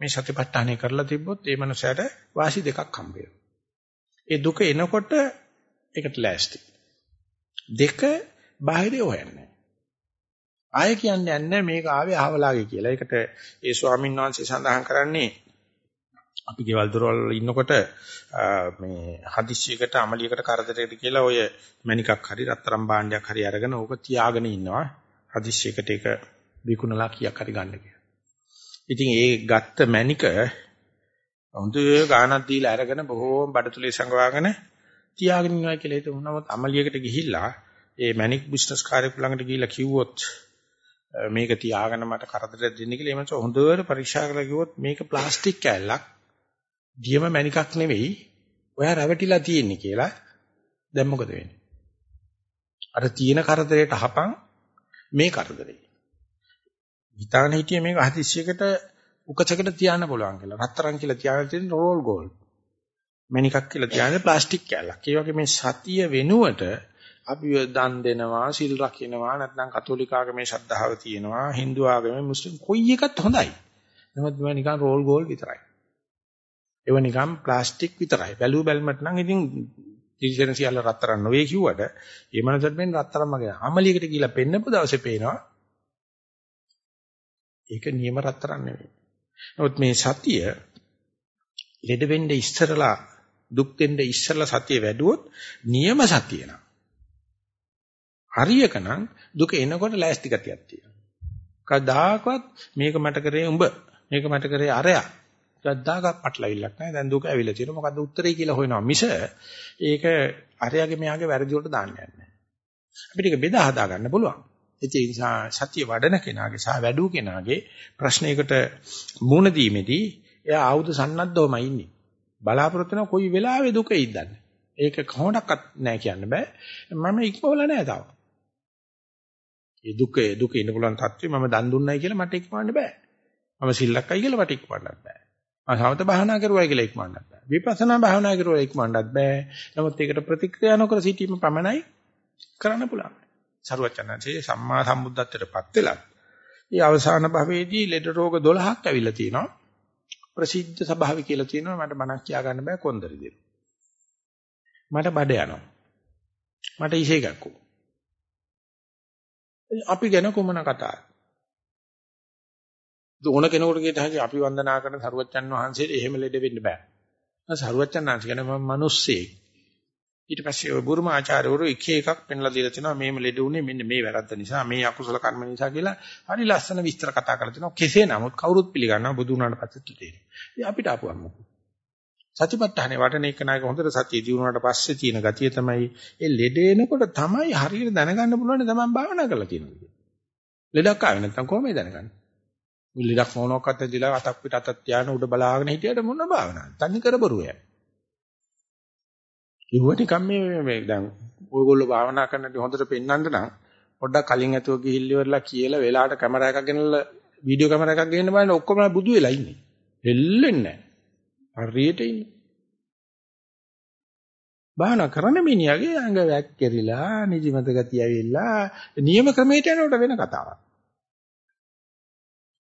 Speaker 1: මේ සතිපට්ඨානය කරලා තිබ්බොත් ඒ මනුස්සයාට වාසි දෙකක් හම්බ ඒ දුක එනකොට ඒකට ලෑස්ති. දෙක බාහිරේ හොයන්නේ. ආය කියන්නේ නැහැ මේක ආවේ අහවලාගේ කියලා. ඒකට ඒ ස්වාමීන් වහන්සේ සඳහන් කරන්නේ අපි ගෙවල් දොරවල් ඉන්නකොට මේ හදිස්සියකට අමලියකට කරදරයකට කියලා ඔය මණිකක් හරි රත්තරන් භාණ්ඩයක් හරි අරගෙන ඕක තියාගෙන ඉන්නවා. හදිස්සියකට ඒක විකුණලා කීයක් හරි ගන්න කියලා. ඉතින් ඒ ගත්ත මණික හොඳ ගානක් දීලා අරගෙන බොහෝම බඩතුලේ සංගවාගෙන තියාගෙන ඉන්නවා කියලා හිතුව නමුත් අමලියකට ගිහිල්ලා ඒ මණික් බිස්නස් කාර්යයක් ළඟට ගිහිල්ලා කිව්වොත් මේක තියාගෙන මට කරදරයක් දෙන්න කියලා එමන්ස හොඳට පරීක්ෂා කරලා කිව්වොත් මේක ප්ලාස්ටික් කෑල්ලක් දියම මණිකක් නෙවෙයි ඔයා රැවටිලා තියෙන්නේ කියලා දැන් මොකද වෙන්නේ අර තියෙන කරදරයට හපන් මේ කරදරේ හිතාන හිටියේ මේක හදිස්සියකට උකසකට තියන්න පුළුවන් කියලා. රත්තරන් කියලා තියන තියෙන රෝල් ගෝල්ඩ්. මණිකක් කියලා තියන්නේ ප්ලාස්ටික් කෑල්ලක්. ඒ වගේ මේ සතිය වෙනුවට අපි දන් දෙනවා, සිල් රකින්නවා, නැත්නම් කතෝලික ආගමේ ශ්‍රද්ධාව තියෙනවා, Hindu ආගමේ මුස්ලිම් කොයි එකත් හොඳයි. නමුත් මේ නිකන් රෝල් ගෝල්ඩ් විතරයි. ඒව නිකන් ප්ලාස්ටික් විතරයි. බැලු බැලමට නම් ඉතින් තිරිසන සියල්ල රත්තරන් නොවේ කිව්වට ඒ මනසට වෙන රත්තරන් මගේ අමලියකට ගිහිල්ලා පෙන්නපු දවසේ පේනවා ඒක නියම රත්තරන් නෙවෙයි. නමුත් මේ සතිය ලෙඩ වෙන්න ඉස්සරලා දුක් දෙන්න ඉස්සරලා සතිය වැඩුවොත් නියම සතිය නා. හරියක නම් දුක එනකොට ලෑස්ති ගතියක් තියෙනවා. කවදාකවත් මේක මට කරේ උඹ මේක මට කරේ අරයා. කවදාකවත් පටලවිල්ලක් නැහැ. දැන් දුක ඇවිල්ලා තියෙනවා. මොකද්ද උත්තරේ කියලා හොයනවා මිස ඒක අරයාගේ මෙයාගේ වැරදි වලට දාන්නේ නැහැ. අපිට ඒක බෙදා හදා ගන්න පුළුවන්. ඒ නිසා සතිය වඩන කෙනාගේ සහ වැඩුව කෙනාගේ ප්‍රශ්නයකට මුහුණ දීමේදී එයා ආයුධ සන්නද්ධවමයි ඉන්නේ. බලාපොරොත්තු වෙන කොයි වෙලාවෙ දුක ඉද්දන්නේ. ඒක කොහොමඩක්වත් නෑ කියන්න බෑ. මම ඉක්මවල නෑ තාම. මේ දුකේ දුක ඉන්න පුළුවන් තත්ත්වෙ මම දන් දුන්නයි කියලා මට ඉක්මවන්න බෑ. මම සිල්ලක්කයි කියලා මට ඉක්මවන්නත් බෑ. මම සමත භාවනා කරුවයි කියලා ඉක්මවන්නත් බෑ. විපස්සනා භාවනා කරුවා ඉක්මවන්නත් බෑ. නමුත් ඒකට ප්‍රතික්‍රියා නොකර සිටීම පමණයි කරන්න පුළුවන්. සරුවචනන්සේ සම්මා සම්බුද්ධත්වයටපත් වෙලා ඒ අවසාන භවයේදී ලෙඩ රෝග 12ක් ඇවිල්ලා තියෙනවා. ප්‍රසිද්ධ ස්වභාවය කියලා තියෙනවා මට මනක් කියා ගන්න බෑ කොන්දරි දෙන්න. මට බඩ යනවා. මට ඉෂේ ගක්කෝ. අපි ගැන කොමන කතාවක්? ඕන කෙනෙකුට කියත හැකි අපි වන්දනා කරන සරුවච්චන් වහන්සේට එහෙම ලෙඩ වෙන්න බෑ. සරුවච්චන් වහන්සේ කියන්නේ මම මිනිස්සෙක්. ඊට පස්සේ ඔය බුරුම ආචාර්යවරු එක එකක් පෙන්ලා දීලා තිනවා මේම ලෙඩ උනේ මෙන්න මේ වැරද්ද නිසා මේ අකුසල කර්ම නිසා කියලා හරි ලස්සන විස්තර කතා කරලා තිනවා කෙසේ නමුත් කවුරුත් පිළිගන්නවා බුදු වුණාට පස්සේ තේරෙන්නේ. ඉතින් අපිට ආපුවම මොකද? සතිපට්ඨානේ වටන එක නායක හොඳට සතිය දිනුනාට පස්සේ තියෙන ගතිය තමයි ඒ ලෙඩ එනකොට තමයි හරියට දැනගන්න පුළුවන් තමයි භාවනා කරලා තියෙනවා. ලෙඩක් ආවේ නැත්නම් කොහොමද දැනගන්නේ? ලෙඩක් මොනවාක්වත් ඇදිලා අතක් පිට අතක් තියාන උඩ බලාගෙන හිටියට මොන භාවනාවක්? තනි කර බරුවයක්. කිව්ව නිකම් මේ මේ දැන් ඔයගොල්ලෝ භාවනා කරනදී හොඳට පෙන්වන්න නම් පොඩ්ඩක් කලින් ඇතුව ගිහිල්ල ඉවරලා කියලා වෙලාවට කැමරා එකක් ගෙනල්ලා වීඩියෝ කැමරා එකක් ගෙන්න බලන්න ඔක්කොම බුදු වෙලා ඉන්නේ. හෙල්ලෙන්නේ නැහැ. හරියට ඉන්නේ. භාවනා කරන මිනිහාගේ අඟ වැක්කිරිලා නිදිමත ගතිය ඇවිල්ලා නියම ක්‍රමයට යනකොට වෙන කතාවක්.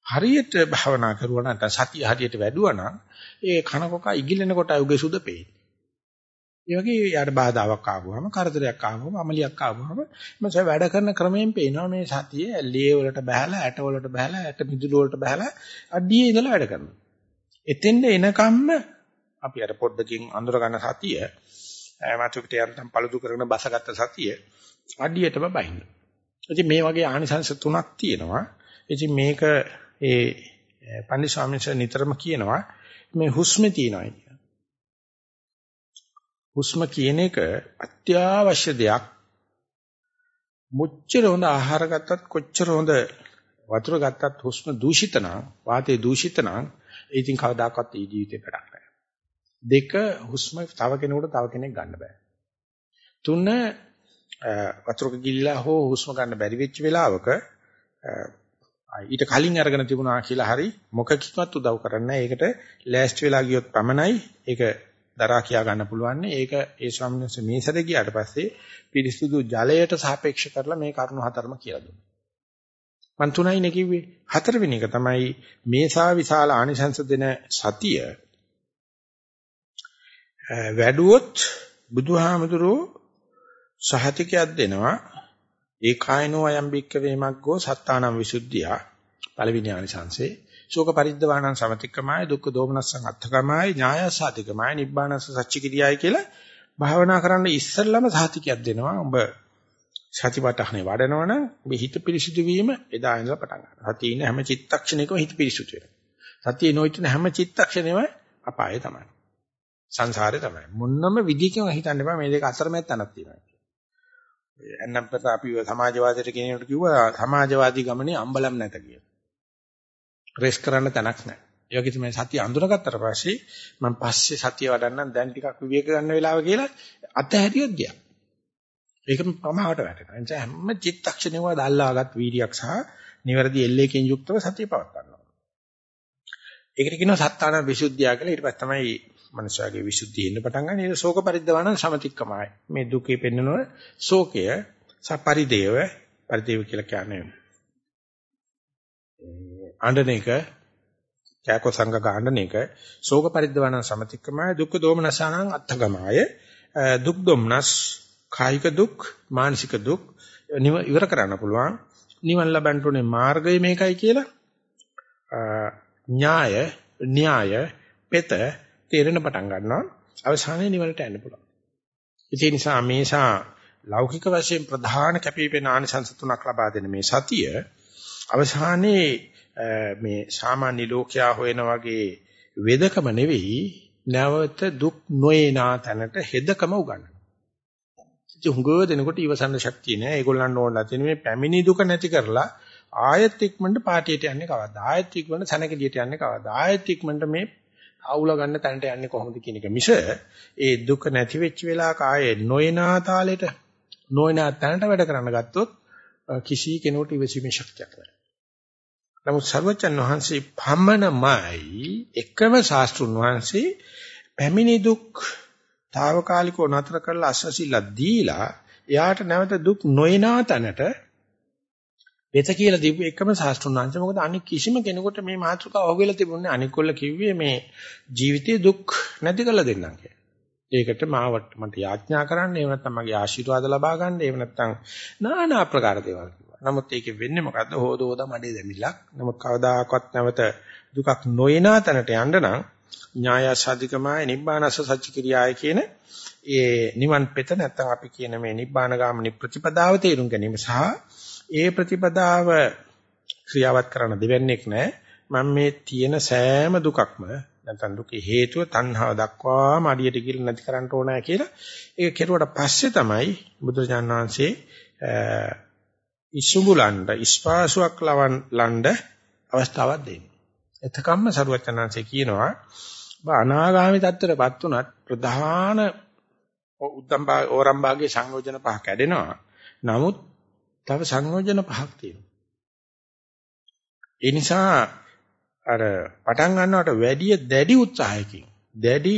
Speaker 1: හරියට භාවනා කරුවා නම් සතිය හරියට වැඩුවා නම් ඒ කනකොක ඉගිලෙනකොට උගේ සුද පේන්නේ. ඒ වගේ යාට බාධාවක් ආවම කරදරයක් ආවම අමලියක් ආවම මම වැඩ කරන ක්‍රමයෙන් පේනවා මේ සතිය ලේ වලට බහැලා ඇට වලට බහැලා ඇට මිදුළු වලට බහැලා අඩියේ ඉඳලා වැඩ කරනවා. එතෙන්ද එනකම්ම අපි අර පොඩ්ඩකින් අඳුර ගන්න සතිය මතුපිට යන්තම් පළුදු කරගෙන බසගත්ත සතිය අඩියටම බහින්න. ඉතින් මේ වගේ ආනිසංශ තුනක් තියෙනවා. ඉතින් මේක ඒ පන්දි ස්වාමීන් නිතරම කියනවා මේ හුස්මේ තියෙනවා කියන. හුස්ම කියන එක අත්‍යවශ්‍ය දෙයක්. මුච්චර හොඳ ආහාර ගත්තත් කොච්චර හොඳ වතුර ගත්තත් හුස්ම දූෂිත නම් වාතයේ දූෂිත නම් ඉතින් කවදාකවත් ඒ ජීවිතේ වැඩක් නැහැ. දෙක හුස්ම තව කෙනෙකුට තව කෙනෙක් ගන්න බෑ. තුන වතුරක ගිලිලා හෝ හුස්ම ගන්න බැරි වෙච්ච වෙලාවක ඊට කලින් අරගෙන තිබුණා කියලා හරි මොකකින්වත් උදව් කරන්නේ ඒකට ලෑස්ති වෙලා ගියොත් පමණයි ඒක දරා කියා ගන්න පුළුවන්. ඒක ඒ ස්වාමීන් වහන්සේ මේ සැරේ ගියාට පස්සේ පිරිසුදු ජලයට සාපේක්ෂ කරලා මේ කරුණු හතරම කියලා දුන්නා. මන් තුනයිනේ කිව්වේ. හතරවෙනි එක තමයි මේසා විශාල ආනිසංස දෙන සතිය. වැඩුවොත් බුදුහාමුදුරෝ සහතිකයක් දෙනවා. ඒකායනෝ අයම් බික්ක වේමග්ගෝ සත්තානම් විසුද්ධිය. පළවෙනි ආනිසංසේ ශෝක පරිද්දවාණං සමතික්කමයි දුක්ඛ දෝමනස්සං අත්ථකමයි ඥායසාතිකමයි නිබ්බානස්ස සච්චිකිරියයි කියලා භාවනා කරන්න ඉස්සෙල්ලම සහතිකයක් දෙනවා. උඹ සතිපට්ඨානේ වඩනවනම් ඔබ හිත පිරිසිදු වීම එදා ඉඳලා පටන් ගන්නවා. සතිය ඉන්න හැම චිත්තක්ෂණයකම හිත පිරිසිදු වෙනවා. සතිය නොහිටින හැම චිත්තක්ෂණෙම අපායේ තමයි. සංසාරේ තමයි. මොන්නම විදිහකින් හිතන්න එපා මේ දෙක අතරමැද තැනක් තියෙනවා. එන්නම් පස්සේ අපි සමාජවාදයට කෙනෙකුට කිව්වා සමාජවාදී ගමනේ අම්බලම් නැත කියලා. රෙස් කරන්න තැනක් නැහැ. ඒ වගේ තමයි සතිය අඳුනගත්තට පස්සේ මම පස්සේ සතිය වඩන්නම් දැන් ටිකක් විවේක ගන්න වෙලාව කියලා අතහැරියොත් ගියා. ඒකම ප්‍රමාවට වැටෙනවා. එනිසා හැම චිත්තක්ෂණයකම දැල්ලාගත් වීර්යයක් සහ නිවැරදි එල්ලේකින් යුක්තව සතිය පවත් ගන්නවා. ඒකට කියනවා සත්තාන විසුද්ධිය කියලා. ඊට පස්සේ තමයි මනුෂයාගේ විසුද්ධිය එන්න පටන් ගන්න. ඒක ශෝක පරිද්දවන සමතික්කමයි. මේ දුකේ පෙන්නන ශෝකය සපරිදේව පරිදේව කියලා කියන්නේ ආණ්ඩන එක කයක සංග ගාණ්ඩන එක ශෝක පරිද්දවන සමතික්කමයි දුක්ඛ දෝමනසානං අත්ථගමය දුක් දොම්නස් කායික දුක් මානසික දුක් ඉවර කරන්න පුළුවන් නිවන් ලබන්න උනේ මාර්ගය මේකයි කියලා ඥාය න්‍යාය පෙත තේරෙන පටන් ගන්නවා අවසානයේ නිවනට යන්න පුළුවන්. ඒ නිසා මේසා ලෞකික වශයෙන් ප්‍රධාන කැපිපෙන ආනිසංස තුනක් ලබා දෙන මේ සතිය අවසානයේ මේ සාමාන්‍ය ලෝකයා හොයන වගේ වෙදකම නෙවෙයි නැවත දුක් නොයනා තැනට හෙදකම උගන්වනවා. ඉතින් හුඟව දෙනකොට ඉවසන්න ශක්තිය නෑ. ඒගොල්ලන් ඕනලා තියෙන මේ පැමිණි දුක නැති කරලා ආයෙත් ඉක්මනට පාටියට යන්නේ කවද්ද? ආයෙත් ඉක්මනට සැනකෙලියට යන්නේ කවද්ද? ආයෙත් ඉක්මනට මේ අවුල ගන්න තැනට යන්නේ කොහොමද කියන එක මිස ඒ දුක නැති වෙච්ච වෙලාවක ආයේ නොයනා තාලෙට නොයනා තැනට වැඩ කරන්න ගත්තොත් කිසි කෙනෙකුට ඉවසීමේ ශක්තියක් නැහැ. නමුත් සර්වචන් වහන්සේ පමණමයි එකම ශාස්ත්‍රුන් වහන්සේ පැමිණි දුක් తాවකාලිකව නතර කරලා අස්වැසිල්ල දීලා එයාට නැවත දුක් නොයනා තැනට වෙත කියලා දීපු එකම ශාස්ත්‍රුණාංශ මොකද අනික කිසිම කෙනෙකුට මේ මාතෘකාව අහු වෙලා තිබුණේ අනිකොල්ල කිව්වේ මේ ජීවිතේ දුක් නැති කරලා දෙන්නම් කියලා. ඒකට මාවට මට යාඥා කරන්න එහෙම නැත්නම් මගේ ආශිර්වාද ලබා ගන්න එහෙම නැත්නම් নানা ආකාර දේවල් කිව්වා. නමුත් ඒකේ වෙන්නේ මොකද්ද? හොද හොද මඩේ දෙමිලක්. නමුත් කවදාකවත් නැවත දුකක් නොයනා තැනට යන්න නම් ඥායසාධිකමයි නිබ්බානස්ස සච්ච කිරියාය කියන ඒ නිවන් පෙත නැත්නම් අපි කියන මේ නිබ්බාන ගාමිනී ප්‍රතිපදාව තේරුම් ගැනීම සහ ඒ ප්‍රතිපදාව ක්‍රියාවත් කරන්න දෙවන්නේක් නැහැ. මම මේ තියෙන සෑම දුකක්ම නැත්නම් දුකේ හේතුව තණ්හාව දක්වාම අඩියට ගිහින් නැති කරන්න ඕනෑ කියලා ඒක කෙරුවට පස්සේ තමයි බුදුරජාණන් වහන්සේ ඉසුඹුලන්ඩ ඉස්පාසුවක් ලවන් ලණ්ඩ අවස්ථාවක් දෙන්නේ. එතකම්ම සරුවචනංශේ කියනවා අනාගාමී තත්ත්වයටපත් උනත් ප්‍රධාන උද්දම් ඕරම් භාගයේ සංයෝජන පහ කැඩෙනවා. නමුත් තව සංයෝජන පහක් තියෙනවා. ඒ නිසා අර පටන් ගන්නවට වැඩිය දැඩි උත්සාහයකින් දැඩි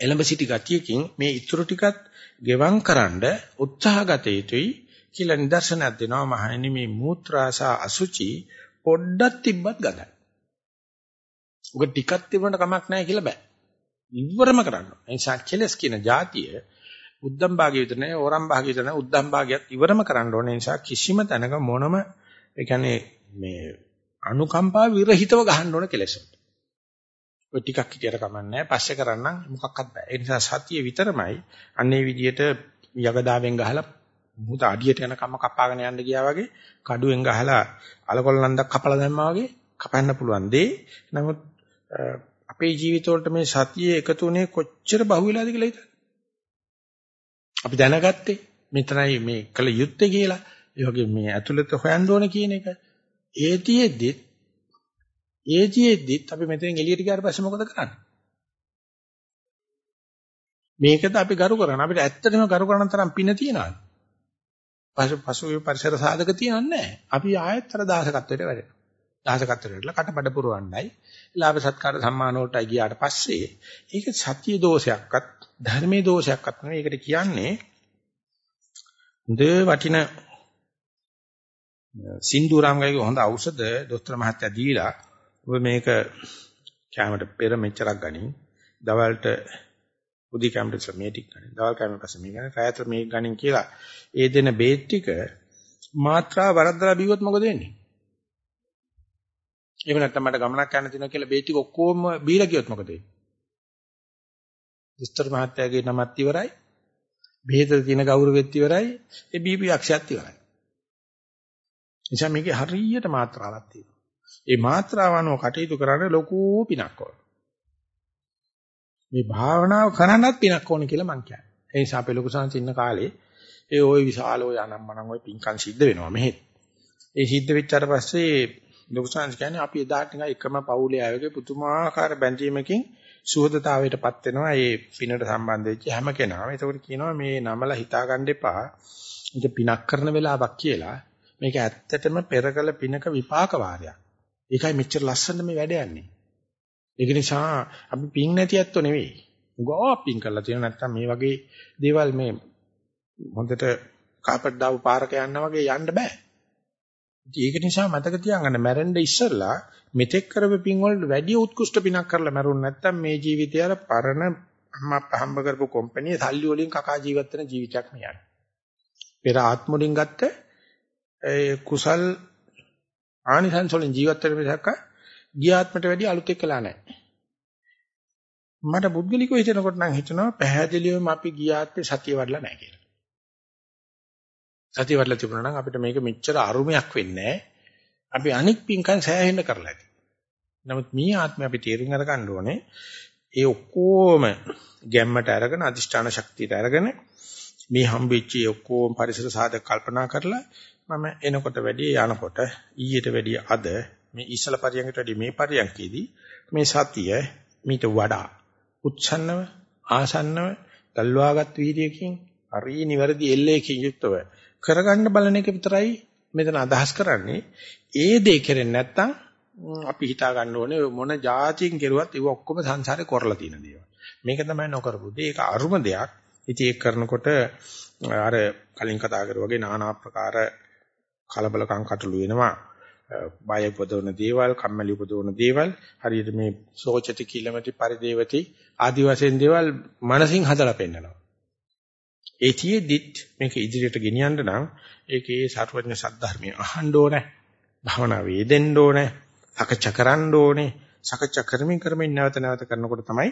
Speaker 1: එළඹ සිටි ගතියකින් මේ ඉතුරු ටිකත් ගෙවම් කරන්න උත්සාහ ගත යුතුයි කියලා නිදර්ශනයක් දෙනවා මහණෙනි මේ මූත්‍රාසා අසුචි පොඩ්ඩක් තිබ්බත් ගඳයි. උග ටිකක් තිබුණට කමක් නැහැ කියලා බෑ. ඉවරම කරන්න. ඒ නිසා කෙලස් කියන જાතිය උද්දම් භාගය විතර නෑ ඕරම් භාගය විතර නෑ උද්දම් භාගයත් ඉවරම කරන්න ඕනේ. ඒ නිසා කිසිම තැනක මොනම ඒ කියන්නේ මේ අනුකම්පා විරහිතව ගහන්න ඕන කෙලෙස් වලට. ඔය ටිකක් හිටියට කමන්නේ පස්සේ කරන්නම් මොකක්වත් බෑ. ඒ නිසා සතිය විතරමයි අන්නේ විදියට යගදාවෙන් ගහලා මුහුද අඩියට යන කම කපාගෙන යන්න ගියා වගේ කඩුවෙන් ගහලා අලකොල නන්දක් කපලා දැම්මා වගේ කපන්න පුළුවන් දේ. නමුත් අපේ ජීවිතවලට මේ සතිය එකතු වුණේ කොච්චර බහුවෙලාද කියලා හිතන්න. අපි දැනගත්තේ මෙතනයි මේ කල යුත්තේ කියලා. ඒ වගේ මේ ඇතුළත හොයන්න ඕන කියන එක. ඒතියෙදිත් ඒතියෙදිත් අපි මෙතෙන් එළියට ගියාට පස්සේ මොකද කරන්නේ? මේකද අපි ගරු කරන්නේ. අපිට ඇත්තටම ගරු කරන තරම් පින තියනවාද? පසු පසුවේ පරිසර සාධක තියන්නේ නැහැ. අපි ආයෙත් අර දාසකත්වයට වැඩෙනවා. දහසකතරට කටබඩ පුරවන්නයි. ලාභ සත්කාර සම්මාන වලටයි ගියාට පස්සේ ඒක සත්‍ය දෝෂයක්වත් ධර්මයේ දෝෂයක්වත් නෙවෙයි. ඒකට කියන්නේ හොඳ වටින සින්දුරාම්ගයගේ හොඳ ඖෂධ දොස්තර මහත්තයා දීලා ඔබ මේක කැමරට පෙර මෙච්චරක් ගනින් දවල්ට උදි කැමරට සමීටික් ගනින් දවල් කැමරට සමීටික් ගනින් රාත්‍ර මේක ගනින් කියලා ඒ දෙන බේත් ටික මාත්‍රා වරද්දලා බිව්වොත් මොකද වෙන්නේ? එහෙම නැත්නම් මට ගමනක් යන්න තියෙනවා කියලා බේත් ටික ඔක්කොම බීලා ගියොත් මොකද වෙන්නේ දොස්තර මහත්තයාගේ නමත් ඉවරයි බෙහෙතට තියෙන ගෞරවෙත් ඉවරයි ඒ බීපී අක්ෂයත් ඉවරයි නිසා මේකේ හරියට මාත්‍රාවක් තියෙනවා. ඒ මාත්‍රාව අනුව කටයුතු කරන්න ලොකු පිනක් ඕන. මේ භාවනාව කරන්නත් පිනක් ඕන කියලා මං කියන්නේ. ඒ නිසා අපේ ලොකු සංස් ඉන්න කාලේ ඒ ওই විශාල ඔය අනම්මනම් ওই පින්කම් සිද්ධ වෙනවා මෙහෙත්. ඒ සිද්ධ වෙච්චාට පස්සේ ලොකු සංස් කියන්නේ අපි එදාට නිකන් එකම පවුලේ අයගේ පුතුමාකාර බැඳීමකින් සුහදතාවයටපත් වෙනවා මේ පිනට සම්බන්ධ වෙච්ච හැම කෙනාම. ඒකෝට කියනවා මේ නමල හිතා ගන්න එපා. ඒක පිනක් කරන වෙලාවක් කියලා. මේක ඇත්තටම පෙරකල පිනක විපාක වාරයක්. ඒකයි මෙච්චර ලස්සන මේ වැඩ යන්නේ. ඒක නිසා අපි පින් නැති ඇත්තෝ නෙවෙයි. උගෝ පින් කරලා තියෙන නැත්තම් මේ වගේ දේවල් මේ හොඳට කාපට් දාපු පාරක යන්න වගේ යන්න බෑ. ඒක නිසා මතක තියාගන්න මැරෙන්න ඉස්සෙල්ලා මෙතෙක් කරපු පින් වලට වැඩි උත්කෘෂ්ඨ පිනක් කරලා මැරුණ නැත්තම් මේ ජීවිතය අර පරණ අම්මා හම්බ කරපු කම්පැනි සල්ලි වලින් කකා ජීවත් වෙන ජීවිතයක් නෙයන්නේ. පෙර ආත්ම වලින් ගත්ත ඒ කුසල් ආනිසංස වලින් ජීවත් වෙන මිසක් ගියාත්මට වැඩි අලුත් එක්කලා නැහැ. මට බුද්ධලිකව හිතනකොට නම් හිතනවා පැහැදිලිවම අපි ගියාත්මේ සතිය වඩලා නැහැ කියලා. සතිය වඩලා තිබුණා නම් අපිට මේක මෙච්චර අරුමයක් වෙන්නේ අපි අනික් පින්කම් සෑහෙන්න කරලා ඇති. නමුත් මේ ආත්මය අපි තේරුම් අරගන්න ඕනේ ඒ ඔක්කොම ගැම්මට අරගෙන අදිෂ්ඨාන ශක්තියට අරගෙන මේ හම්බෙච්ච ඔක්කොම පරිසර සාධක කල්පනා කරලා මම එනකොට වැඩි යනකොට ඊයට වැඩි අද මේ ඉස්සල පරියන්කට වැඩි මේ පරියන්කේදී මේ සතිය මීට වඩා උච්ඡන්නව ආසන්නව දල්වාගත් වීර්යකින් හරි නිවැරදි එල්ලේකින් යුක්තව කරගන්න බලන එක විතරයි මෙතන අදහස් කරන්නේ. ඒ දේ කෙරෙන්නේ නැත්තම් අපි හිතා ගන්න ඕනේ මොන જાතියෙන් කෙරුවත් ඒව ඔක්කොම සංසාරේ කරලා තියෙන දේවල්. මේක තමයි නොකරපු දේ. ඒක අරුම දෙයක්. ඉතින් ඒක කරනකොට අර කලින් කතා කරු වගේ নানা ආකාර කලබලකම් කටළු වෙනවා. බය උපදවන දේවල්, කම්මැලි උපදවන දේවල්, හරියට මේ සෝචති කිලමති පරිදේවති ආදි වශයෙන් දේවල් මනසින් හදලා පෙන්නනවා. ඒතියෙදිත් මේක ඉදිරියට ගෙනියන්න නම් ඒකේ සර්වඥ සද්ධර්මය අහන්න ඕනේ භවනා වේදෙන්න ඕනේ සකච්ඡා කරන්න ඕනේ සකච්ඡා කරමින් කරමින් නැවත නැවත කරනකොට තමයි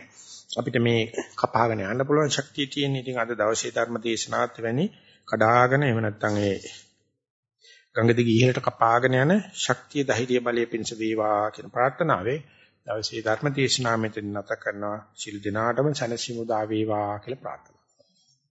Speaker 1: අපිට මේ කපාගෙන යන්න පුළුවන් ශක්තිය තියෙන. ඉතින් අද දවසේ ධර්ම දේශනාවත් වැනි කඩාගෙන එහෙම නැත්නම් ඒ ගංග දිගේ ඉහළට කපාගෙන යන ශක්තිය ධෛර්ය බලය පිණිස වේවා කියන ප්‍රාර්ථනාවේ දවසේ ධර්ම දේශනාව මෙතන නැත කරනවා. සිල් දිනාටම සනසිමු දා වේවා කියලා ප්‍රාර්ථනා